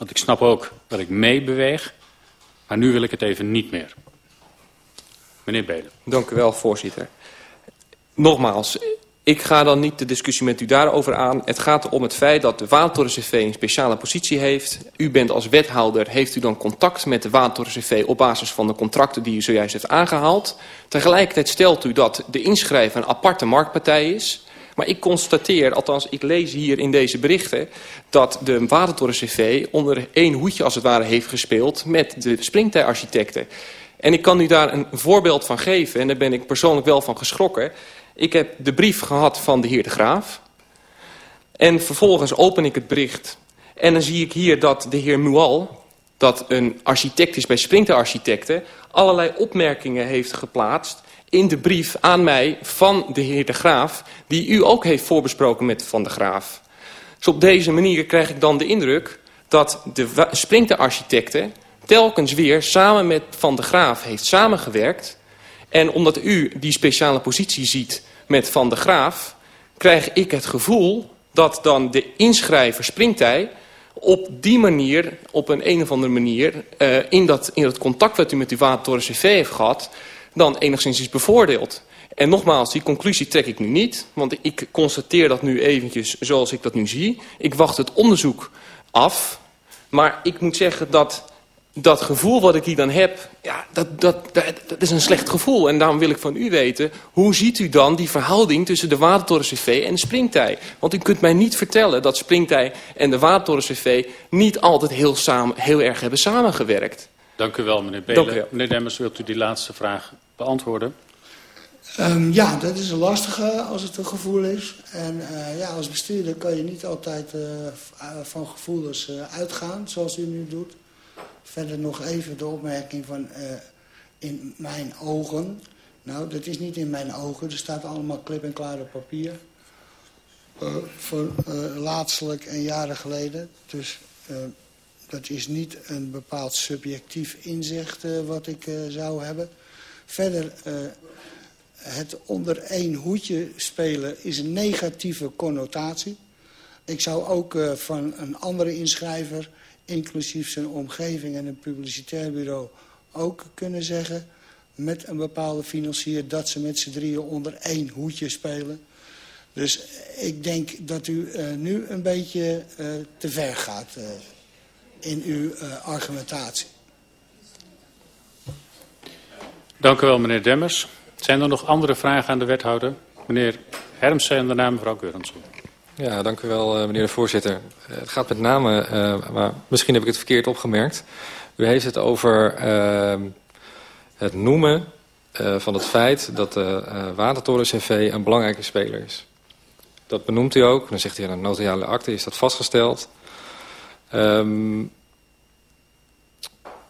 want ik snap ook dat ik meebeweeg. Maar nu wil ik het even niet meer. Meneer Belen.
Dank u wel, voorzitter. Nogmaals, ik ga dan niet de discussie met u daarover aan. Het gaat om het feit dat de Watertoren CV een speciale positie heeft. U bent als wethouder, heeft u dan contact met de Watertoren CV... op basis van de contracten die u zojuist heeft aangehaald. Tegelijkertijd stelt u dat de inschrijver een aparte marktpartij is... Maar ik constateer, althans ik lees hier in deze berichten... dat de Watertoren CV onder één hoedje als het ware heeft gespeeld... met de springtij-architecten. En ik kan u daar een voorbeeld van geven, en daar ben ik persoonlijk wel van geschrokken... Ik heb de brief gehad van de heer De Graaf. En vervolgens open ik het bericht. En dan zie ik hier dat de heer Mual dat een architect is bij Sprinter Architecten... allerlei opmerkingen heeft geplaatst in de brief aan mij van de heer De Graaf... die u ook heeft voorbesproken met Van de Graaf. Dus op deze manier krijg ik dan de indruk dat de Sprinter Architecten... telkens weer samen met Van de Graaf heeft samengewerkt... en omdat u die speciale positie ziet met Van de Graaf... krijg ik het gevoel dat dan de inschrijver Springtij op die manier, op een een of andere manier... Uh, in, dat, in dat contact wat u met uw Watertoren CV heeft gehad... dan enigszins is bevoordeeld. En nogmaals, die conclusie trek ik nu niet. Want ik constateer dat nu eventjes zoals ik dat nu zie. Ik wacht het onderzoek af. Maar ik moet zeggen dat dat gevoel wat ik hier dan heb, ja, dat, dat, dat, is een slecht gevoel. En daarom wil ik van u weten, hoe ziet u dan die verhouding tussen de Watertoren CV en de Springtij? Want u kunt mij niet vertellen dat Springtij en de Watertoren CV niet altijd heel, samen, heel erg hebben samengewerkt.
Dank u wel, meneer Belen. Meneer Demmers, wilt u die laatste vraag beantwoorden?
Um, ja, dat is een lastige als het een gevoel is. En uh, ja, als bestuurder kan je niet altijd uh, van gevoelens uitgaan, zoals u nu doet. Verder nog even de opmerking van in mijn ogen. Nou, dat is niet in mijn ogen. Er staat allemaal klip en klaar op papier. Voor laatstelijk en jaren geleden. Dus dat is niet een bepaald subjectief inzicht wat ik zou hebben. Verder, het onder één hoedje spelen is een negatieve connotatie. Ik zou ook van een andere inschrijver inclusief zijn omgeving en een publicitair bureau ook kunnen zeggen... met een bepaalde financier dat ze met z'n drieën onder één hoedje spelen. Dus ik denk dat u uh, nu een beetje te ver gaat in uw argumentatie.
Dank u wel, meneer Demmers. Zijn er nog andere vragen aan de wethouder? Meneer Hermsen en daarna mevrouw Geurensson.
Ja, dank u wel, eh, meneer de voorzitter. Eh, het gaat met name, uh, maar misschien heb ik het verkeerd opgemerkt. U heeft het over het noemen van het feit dat de Watertoren CV een belangrijke speler is. Dat benoemt u ook. Dan zegt hij in een notariale akte is dat vastgesteld. Um,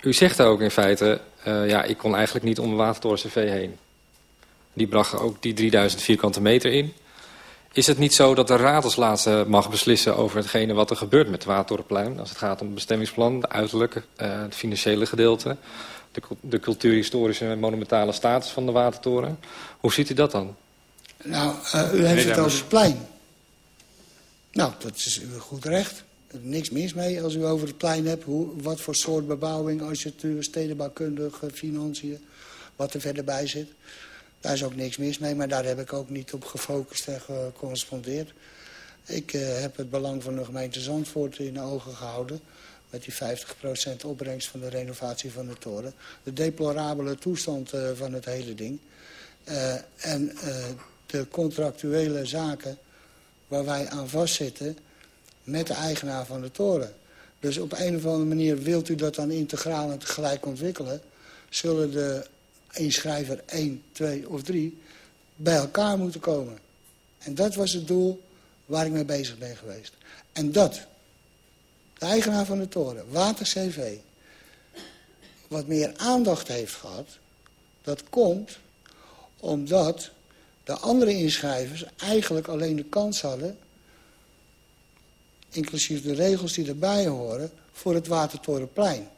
u zegt ook in feite, ja, ik kon eigenlijk niet om de Watertoren CV heen. Die bracht ook die 3000 vierkante meter in. Is het niet zo dat de raad als laatste mag beslissen over hetgene wat er gebeurt met het Watertorenplein? Als het gaat om het bestemmingsplan, de uiterlijke, uh, het financiële gedeelte, de, de cultuurhistorische en monumentale status van de Watertoren. Hoe ziet u dat dan?
Nou, uh, u heeft het over het plein. Nou, dat is uw goed recht. Er niks mis mee als u over het plein hebt. Hoe, wat voor soort bebouwing, architectuur, stedenbouwkundige, financiën, wat er verder bij zit. Daar is ook niks mis mee, maar daar heb ik ook niet op gefocust en gecorrespondeerd. Ik uh, heb het belang van de gemeente Zandvoort in ogen gehouden... met die 50% opbrengst van de renovatie van de toren. De deplorabele toestand uh, van het hele ding. Uh, en de contractuele zaken waar wij aan vastzitten met de eigenaar van de toren. Dus op een of andere manier wilt u dat dan integraal en tegelijk ontwikkelen... zullen de inschrijver 1, 2 of 3 bij elkaar moeten komen. En dat was het doel waar ik mee bezig ben geweest. En dat, de eigenaar van de toren, Water CV, wat meer aandacht heeft gehad, dat komt omdat de andere inschrijvers eigenlijk alleen de kans hadden, inclusief de regels die erbij horen, voor het Watertorenplein.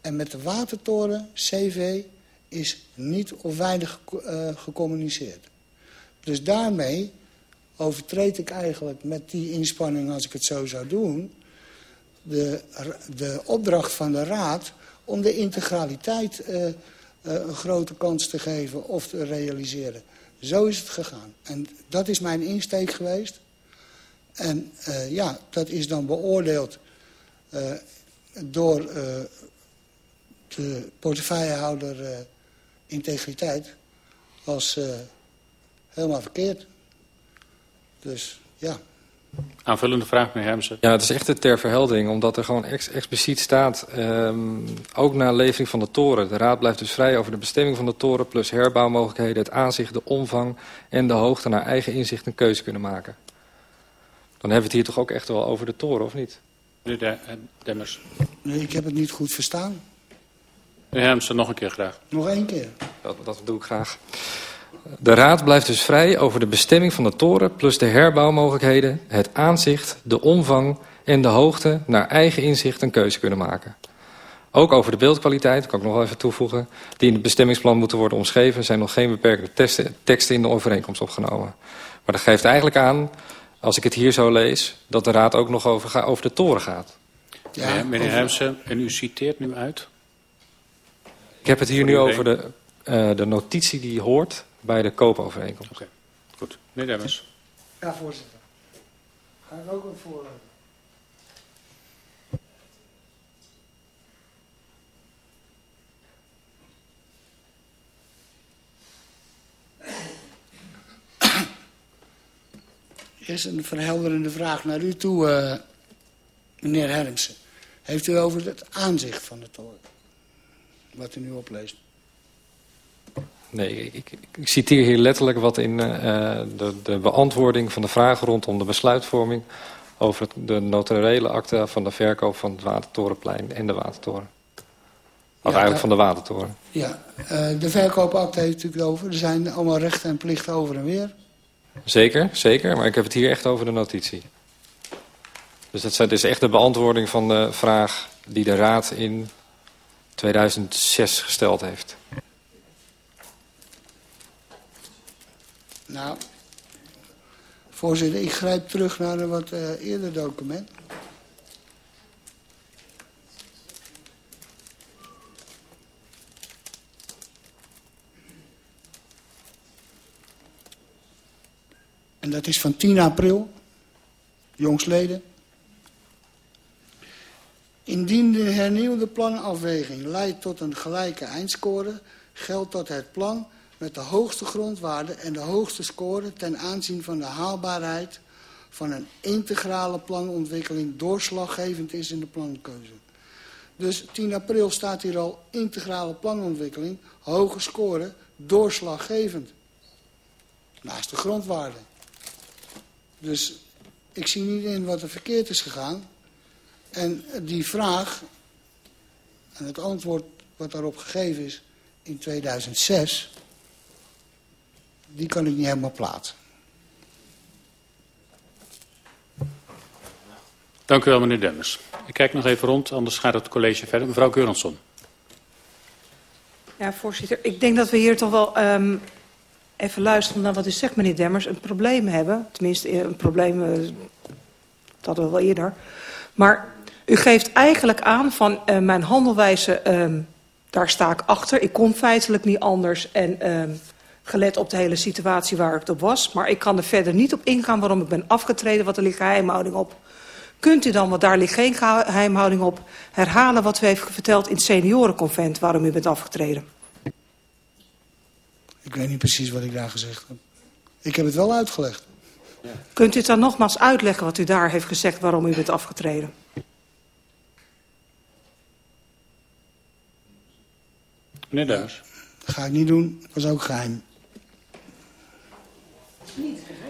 En met de Watertoren CV is niet of weinig uh, gecommuniceerd. Dus daarmee overtreed ik eigenlijk met die inspanning, als ik het zo zou doen... de, de opdracht van de Raad om de integraliteit uh, uh, een grote kans te geven of te realiseren. Zo is het gegaan. En dat is mijn insteek geweest. En uh, ja, dat is dan beoordeeld uh, door uh, de portefeuillehouder integriteit als uh, helemaal verkeerd. Dus ja.
Aanvullende vraag, meneer Hermsen.
Ja, het is echt ter verheldering, omdat er gewoon ex expliciet staat... Um, ook na levering van de toren. De raad blijft dus vrij over de bestemming van de toren... plus herbouwmogelijkheden, het aanzicht, de omvang en de hoogte... naar eigen inzicht een keuze kunnen maken. Dan hebben we het hier toch ook echt wel over de toren, of niet?
Meneer Demmers.
Nee, ik heb het niet goed verstaan.
Meneer Hermsen, nog een keer graag.
Nog één keer.
Dat, dat doe ik graag. De Raad blijft dus vrij over de bestemming van de toren... plus de herbouwmogelijkheden, het aanzicht, de omvang en de hoogte... naar eigen inzicht een keuze kunnen maken. Ook over de beeldkwaliteit, kan ik nog wel even toevoegen... die in het bestemmingsplan moeten worden omschreven... zijn nog geen beperkende teksten in de overeenkomst opgenomen. Maar dat geeft eigenlijk aan, als ik het hier zo lees... dat de Raad ook nog over, over de toren gaat.
Ja, meneer Hermsen, en u citeert nu uit?
Ik heb het hier nu over de, uh, de notitie die hoort bij de koopovereenkomst.
Oké, okay. goed. Meneer Demmers.
Ja, voorzitter. Ga ik ook wat voorlezen. Eerst een verhelderende vraag naar u toe, uh, meneer Hermsen. Heeft u over het aanzicht van de toren, wat u nu opleest?
Nee, ik, ik, citeer hier letterlijk wat in uh, de, de, beantwoording van de vraag rondom de besluitvorming over het, de notariële akte van de verkoop van het Watertorenplein en de Watertoren. Of ja, eigenlijk van de Watertoren.
Ja, uh, de verkoopakte heeft u het over. Er zijn allemaal rechten en plichten over en weer.
Zeker, zeker. Maar ik heb het hier echt over de notitie. Dus dat is echt de beantwoording van de vraag die de Raad in 2006 gesteld heeft.
Nou, voorzitter, ik grijp terug naar een wat uh, eerder document. En dat is van 10 april, jongsleden. Indien de hernieuwde planafweging leidt tot een gelijke eindscore... geldt dat het plan met de hoogste grondwaarde en de hoogste score... ten aanzien van de haalbaarheid van een integrale planontwikkeling... doorslaggevend is in de plankeuze. Dus 10 april staat hier al integrale planontwikkeling... hoge score, doorslaggevend. Naast de grondwaarde. Dus ik zie niet in wat er verkeerd is gegaan. En die vraag, en het antwoord wat daarop gegeven is in 2006... die kan ik niet helemaal plaatsen.
Dank u wel, meneer Demmers. Ik kijk nog even rond, anders gaat het college verder. Mevrouw Keuransson.
Ja, voorzitter. Ik denk dat we hier toch wel um, even luisteren naar wat u zegt, meneer Demmers. Een probleem hebben. Tenminste, een probleem, uh, dat hadden we wel eerder. Maar u geeft eigenlijk aan van uh, mijn handelwijze, uh, daar sta ik achter. Ik kon feitelijk niet anders en uh, gelet op de hele situatie waar ik op was. Maar ik kan er verder niet op ingaan waarom ik ben afgetreden, wat er ligt geheimhouding op. Kunt u dan, want daar ligt geen geheimhouding op, herhalen wat u heeft verteld in het seniorenconvent waarom u bent afgetreden?
Ik weet niet precies wat ik daar gezegd heb. Ik heb het wel uitgelegd.
Ja. Kunt u het dan nogmaals uitleggen wat u daar heeft gezegd waarom u bent afgetreden?
Meneer Duis.
Dat ga ik niet doen. Dat was ook geheim.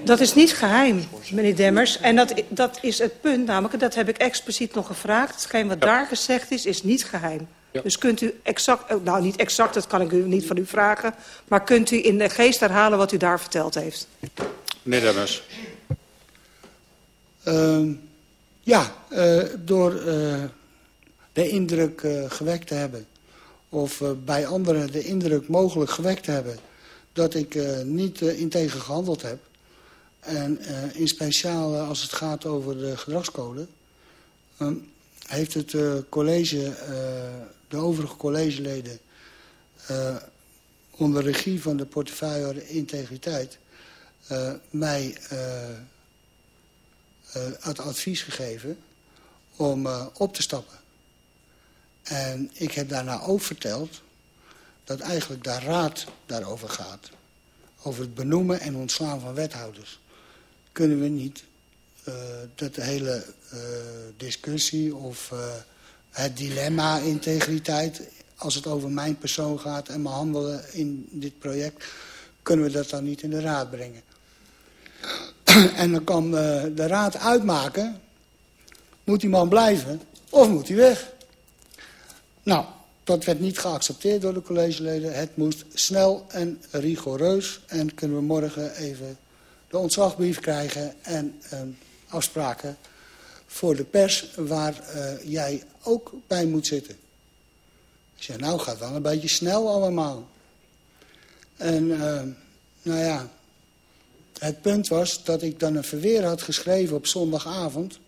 Dat is niet geheim, meneer Demmers. En dat, dat is het punt, namelijk, dat heb ik expliciet nog gevraagd. Hetgeen wat ja. daar gezegd is, is niet geheim. Ja. Dus kunt u exact, nou niet exact, dat kan ik u niet van u vragen... maar kunt u in de geest herhalen wat u daar verteld heeft?
Meneer Demmers.
Uh, ja, uh, door uh, de indruk uh, gewekt te hebben... of bij anderen de indruk mogelijk gewekt te hebben... dat ik niet integer gehandeld heb... en in speciaal als het gaat over de gedragscode... Ehm, heeft het college de overige collegeleden uh, onder regie van de portefeuille integriteit uh, mij uh, het advies gegeven om op te stappen. En ik heb daarna ook verteld dat eigenlijk de raad daarover gaat. Over het benoemen en ontslaan van wethouders. Kunnen we niet dat de hele discussie of het dilemma integriteit... als het over mijn persoon gaat en mijn handelen in dit project... kunnen we dat dan niet in de raad brengen. en dan kan uh, de raad uitmaken Moet die man blijven of moet hij weg? Nou, dat werd niet geaccepteerd door de collegeleden. Het moest snel en rigoureus. En kunnen we morgen even de ontslagbrief krijgen en ehm, afspraken voor de pers waar uh, jij ook bij moet zitten. Ik zeg, nou gaat wel een beetje snel allemaal. En uh, nou ja, het punt was dat ik dan een verweer had geschreven op zondagavond...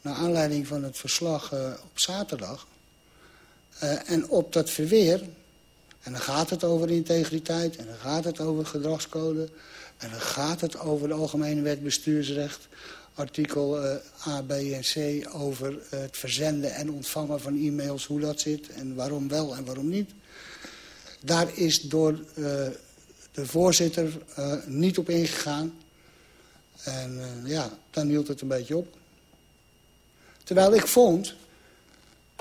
naar aanleiding van het verslag uh, op zaterdag. Uh, en op dat verweer, en dan gaat het over integriteit... en dan gaat het over gedragscode... en dan gaat het over de Algemene Wet Bestuursrecht artikel uh, A, B en C over uh, het verzenden en ontvangen van e-mails, hoe dat zit en waarom wel en waarom niet. Daar is door uh, de voorzitter niet op ingegaan. En ja, dan hield het een beetje op. Terwijl ik vond,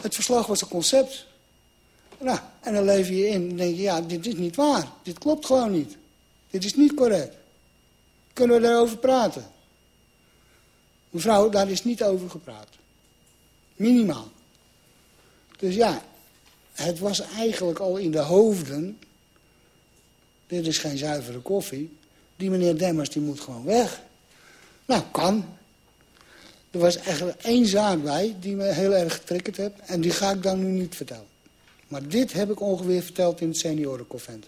het verslag was een concept. Nou, en dan leef je in en denk je, ja, dit is niet waar. Dit klopt gewoon niet. Dit is niet correct. Kunnen we daarover praten? Mevrouw, daar is niet over gepraat. Minimaal. Dus ja, het was eigenlijk al in de hoofden... dit is geen zuivere koffie... die meneer Demmers die moet gewoon weg. Nou, kan. Er was eigenlijk één zaak bij die me heel erg getriggerd heeft... en die ga ik dan nu niet vertellen. Maar dit heb ik ongeveer verteld in het seniorenconvent.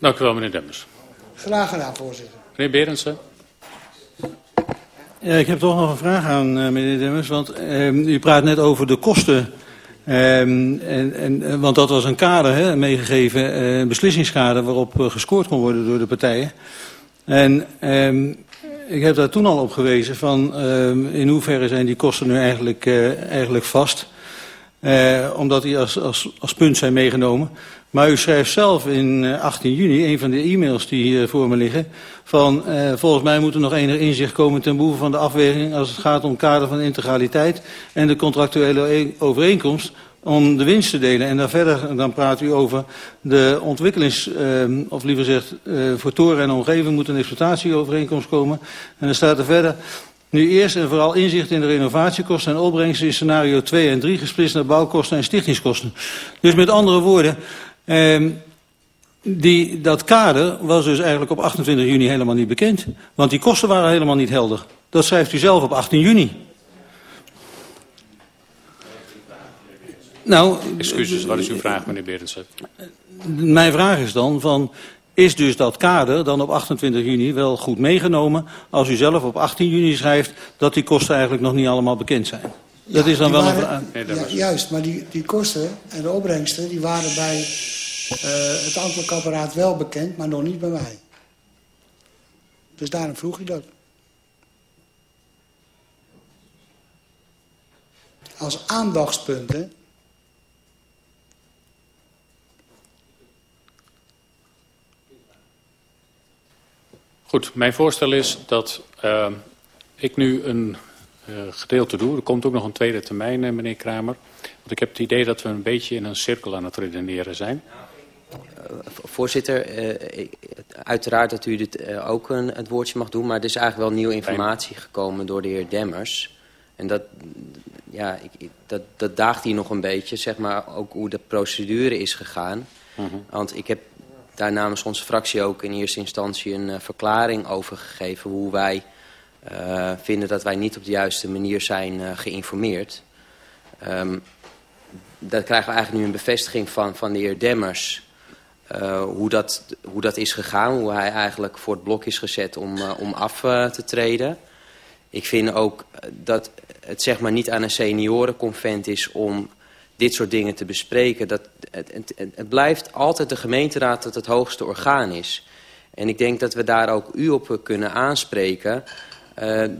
Dank u wel, meneer Demmers.
Graag gedaan, voorzitter.
Meneer Berendsen.
Ja, ik heb toch nog een vraag aan uh, meneer Demmers. Want uh, u praat net over de kosten. Uh, en, en, want dat was een kader, hè, meegegeven, eh, een beslissingskader waarop gescoord kon worden door de partijen. En ehm, ik heb daar toen al op gewezen van ehm, in hoeverre zijn die kosten nu eigenlijk, eigenlijk vast. omdat die als, als, als punt zijn meegenomen. Maar u schrijft zelf in 18 eh, juni, een van de e-mails die hier voor me liggen, van eh, volgens mij moet er nog enig inzicht komen ten behoeve van de afweging als het gaat om kader van integraliteit en de contractuele overeenkomst om de winst te delen. En dan verder dan praat u over de ontwikkelings, eh, of liever gezegd, eh, voor toren en omgeving moet een exploitatieovereenkomst komen. En dan staat er verder, nu eerst en vooral inzicht in de renovatiekosten en opbrengsten in scenario 2 en 3 gesplitst naar bouwkosten en stichtingskosten. Dus met andere woorden, Um, die, dat kader was dus eigenlijk op 28 juni helemaal niet bekend. Want die kosten waren helemaal niet helder. Dat schrijft u zelf op 18 juni.
Nou, Excuses, wat is uw vraag, meneer Berendsen?
Mijn vraag is dan van... Is dus dat kader dan op 28 juni wel goed meegenomen... als u zelf op 18 juni schrijft dat die kosten eigenlijk nog niet allemaal bekend zijn? Dat is dan wel
waren, een... Ja, juist, maar die, die kosten en de opbrengsten die waren bij uh, het ambtelijk apparaat wel bekend, maar nog niet bij mij. Dus daarom vroeg ik dat. Als aandachtspunten.
Goed, mijn voorstel is dat uh, ik nu een gedeelte doe. Er komt ook nog een tweede termijn, meneer Kramer. Want ik heb het idee dat we een beetje in een cirkel aan het redeneren zijn.
Eh, voorzitter, uiteraard dat u dit ook een, het woordje mag doen... maar er is eigenlijk wel nieuwe informatie gekomen door de heer Demmers. En dat, ja, ik, dat, dat daagt hier nog een beetje, zeg maar, ook hoe de procedure is gegaan. Uh mhm. -huh. Want ik heb daar namens onze fractie ook in eerste instantie een verklaring over gegeven... hoe wij vinden dat wij niet op de juiste manier zijn geïnformeerd. Um, daar krijgen we eigenlijk nu een bevestiging van, van de heer Demmers... Uh, hoe, dat, hoe dat is gegaan, hoe hij eigenlijk voor het blok is gezet om, om af te treden. Ik vind ook dat het zeg maar niet aan een seniorenconvent is om dit soort dingen te bespreken. Dat, het, het, het blijft altijd de gemeenteraad dat het hoogste orgaan is. En ik denk dat we daar ook u op kunnen aanspreken...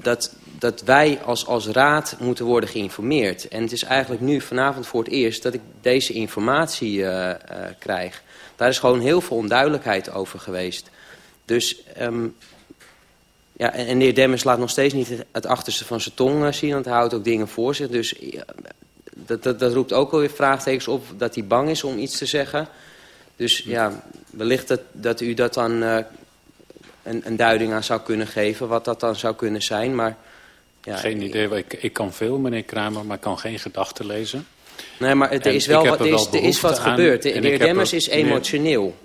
dat, dat wij als, als raad moeten worden geïnformeerd. En het is eigenlijk nu vanavond voor het eerst dat ik deze informatie krijg... Daar is gewoon heel veel onduidelijkheid over geweest. Dus, um, ja, en, de heer Demmers laat nog steeds niet het, achterste van zijn tong zien, want hij houdt ook dingen voor zich. Dus dat, dat, dat roept ook alweer vraagtekens op dat hij bang is om iets te zeggen. Dus ja, wellicht dat, u dat dan een, een, duiding aan zou kunnen geven, wat dat dan zou kunnen zijn. Maar,
ja, geen idee, ik, ik kan veel, meneer Kramer, maar ik kan geen gedachten lezen.
Nee, maar er is wel, wat, er is, er is wat gebeurd. De, heer Demmers is emotioneel.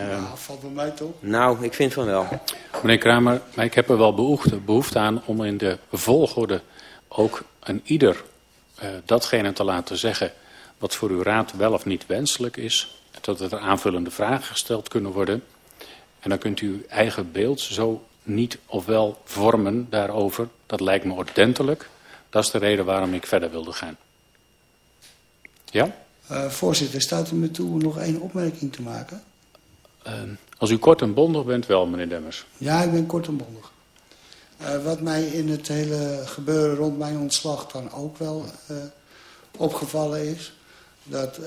Uh, valt bij mij toch?
Nou, ik vind van wel.
Meneer Kramer, maar ik heb er wel behoefte, behoefte aan om in de volgorde ook een ieder uh, datgene te laten zeggen wat voor uw raad wel of niet wenselijk is. Dat er aanvullende vragen gesteld kunnen worden. En dan kunt u uw eigen beeld zo niet of wel vormen daarover. Dat lijkt me ordentelijk. Dat is de reden waarom ik verder wilde gaan. Ja?
Uh, voorzitter, staat u me toe nog één opmerking te maken?
Uh, als u kort en bondig bent, wel, meneer Demmers.
Ja, ik ben kort en bondig. Uh, wat mij in het hele gebeuren rond mijn ontslag dan ook wel opgevallen is... Dat,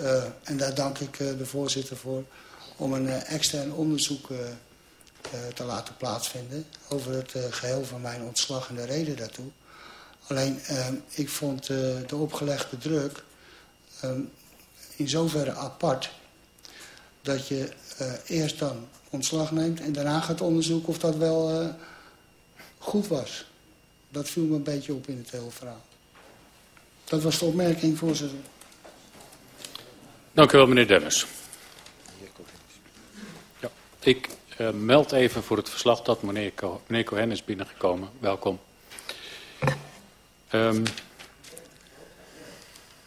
en daar dank ik de voorzitter voor... om een uh, extern onderzoek te laten plaatsvinden... over het geheel van mijn ontslag en de reden daartoe. Alleen, ik vond de opgelegde druk in zoverre apart... dat je eerst dan ontslag neemt en daarna gaat onderzoeken of dat wel goed was. Dat viel me een beetje op in het hele verhaal. Dat was de opmerking, voorzitter.
Dank u wel, meneer Demmers. Ik uh, meld even voor het verslag dat meneer, meneer Cohen is binnengekomen. Welkom. Um,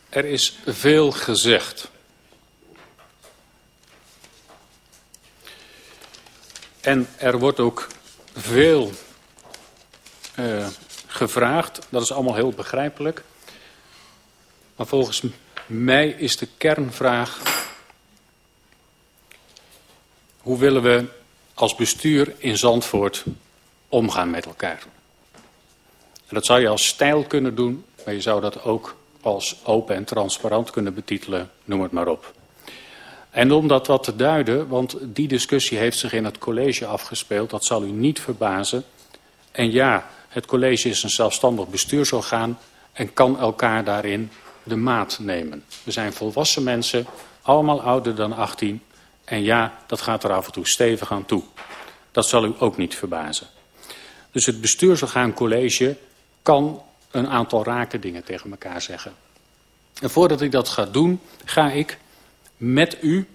er is veel gezegd. En er wordt ook veel uh, gevraagd. Dat is allemaal heel begrijpelijk. Maar volgens mij is de kernvraag... hoe willen we als bestuur in Zandvoort omgaan met elkaar? En dat zou je als stijl kunnen doen, maar je zou dat ook als open en transparant kunnen betitelen, noem het maar op. En om dat wat te duiden, want die discussie heeft zich in het college afgespeeld, dat zal u niet verbazen. En ja, het college is een zelfstandig bestuursorgaan en kan elkaar daarin de maat nemen. We zijn volwassen mensen, allemaal ouder dan 18. En ja, dat gaat er af en toe stevig aan toe. Dat zal u ook niet verbazen. Dus het bestuursorgaan college kan een aantal rake dingen tegen elkaar zeggen. En voordat ik dat ga doen, ga ik met u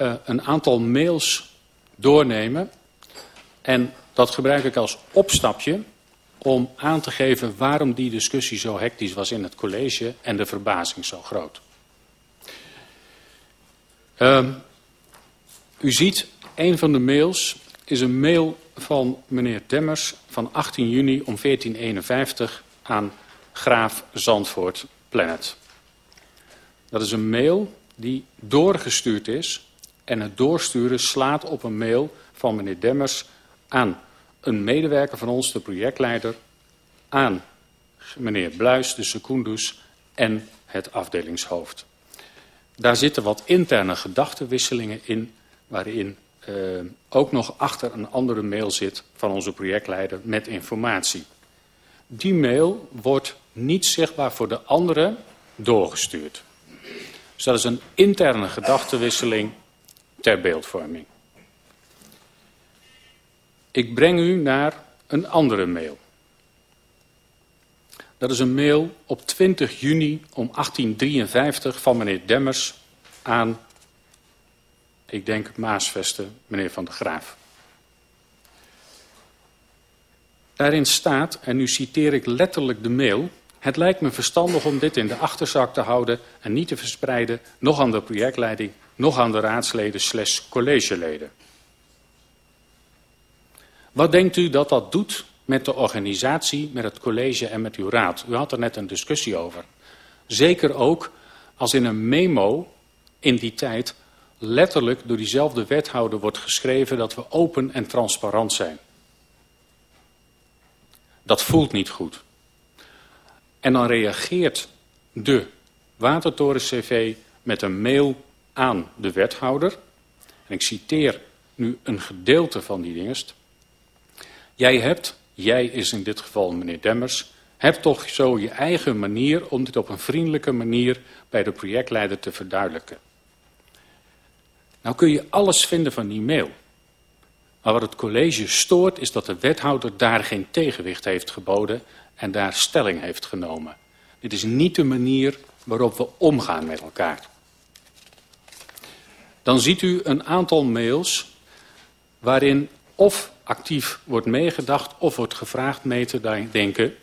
uh, een aantal mails doornemen. En dat gebruik ik als opstapje om aan te geven waarom die discussie zo hectisch was in het college en de verbazing zo groot. Uh, u ziet, een van de mails is een mail van meneer Demmers van 18 juni om 1451 aan Graaf Zandvoort Planet. Dat is een mail die doorgestuurd is en het doorsturen slaat op een mail van meneer Demmers aan een medewerker van ons, de projectleider, aan meneer Bluis, de secundus en het afdelingshoofd. Daar zitten wat interne gedachtenwisselingen in, waarin uh, ook nog achter een andere mail zit van onze projectleider met informatie. Die mail wordt niet zichtbaar voor de anderen doorgestuurd. Dus dat is een interne gedachtenwisseling ter beeldvorming. Ik breng u naar een andere mail. Dat is een mail op 20 juni om 1853 van meneer Demmers aan, ik denk Maasvesten, meneer Van der Graaf. Daarin staat, en nu citeer ik letterlijk de mail... Het lijkt me verstandig om dit in de achterzak te houden en niet te verspreiden... nog aan de projectleiding, nog aan de raadsleden slash collegeleden. Wat denkt u dat dat doet met de organisatie, met het college en met uw raad? U had er net een discussie over. Zeker ook als in een memo in die tijd letterlijk door diezelfde wethouder wordt geschreven dat we open en transparant zijn. Dat voelt niet goed. En dan reageert de Watertoren CV met een mail aan de wethouder. En ik citeer nu een gedeelte van die dingest. Jij hebt, jij is in dit geval meneer Demmers, hebt toch zo je eigen manier om dit op een vriendelijke manier bij de projectleider te verduidelijken. Nou kun je alles vinden van die mail. Maar wat het college stoort is dat de wethouder daar geen tegenwicht heeft geboden en daar stelling heeft genomen. Dit is niet de manier waarop we omgaan met elkaar. Dan ziet u een aantal mails waarin of actief wordt meegedacht of wordt gevraagd mee te denken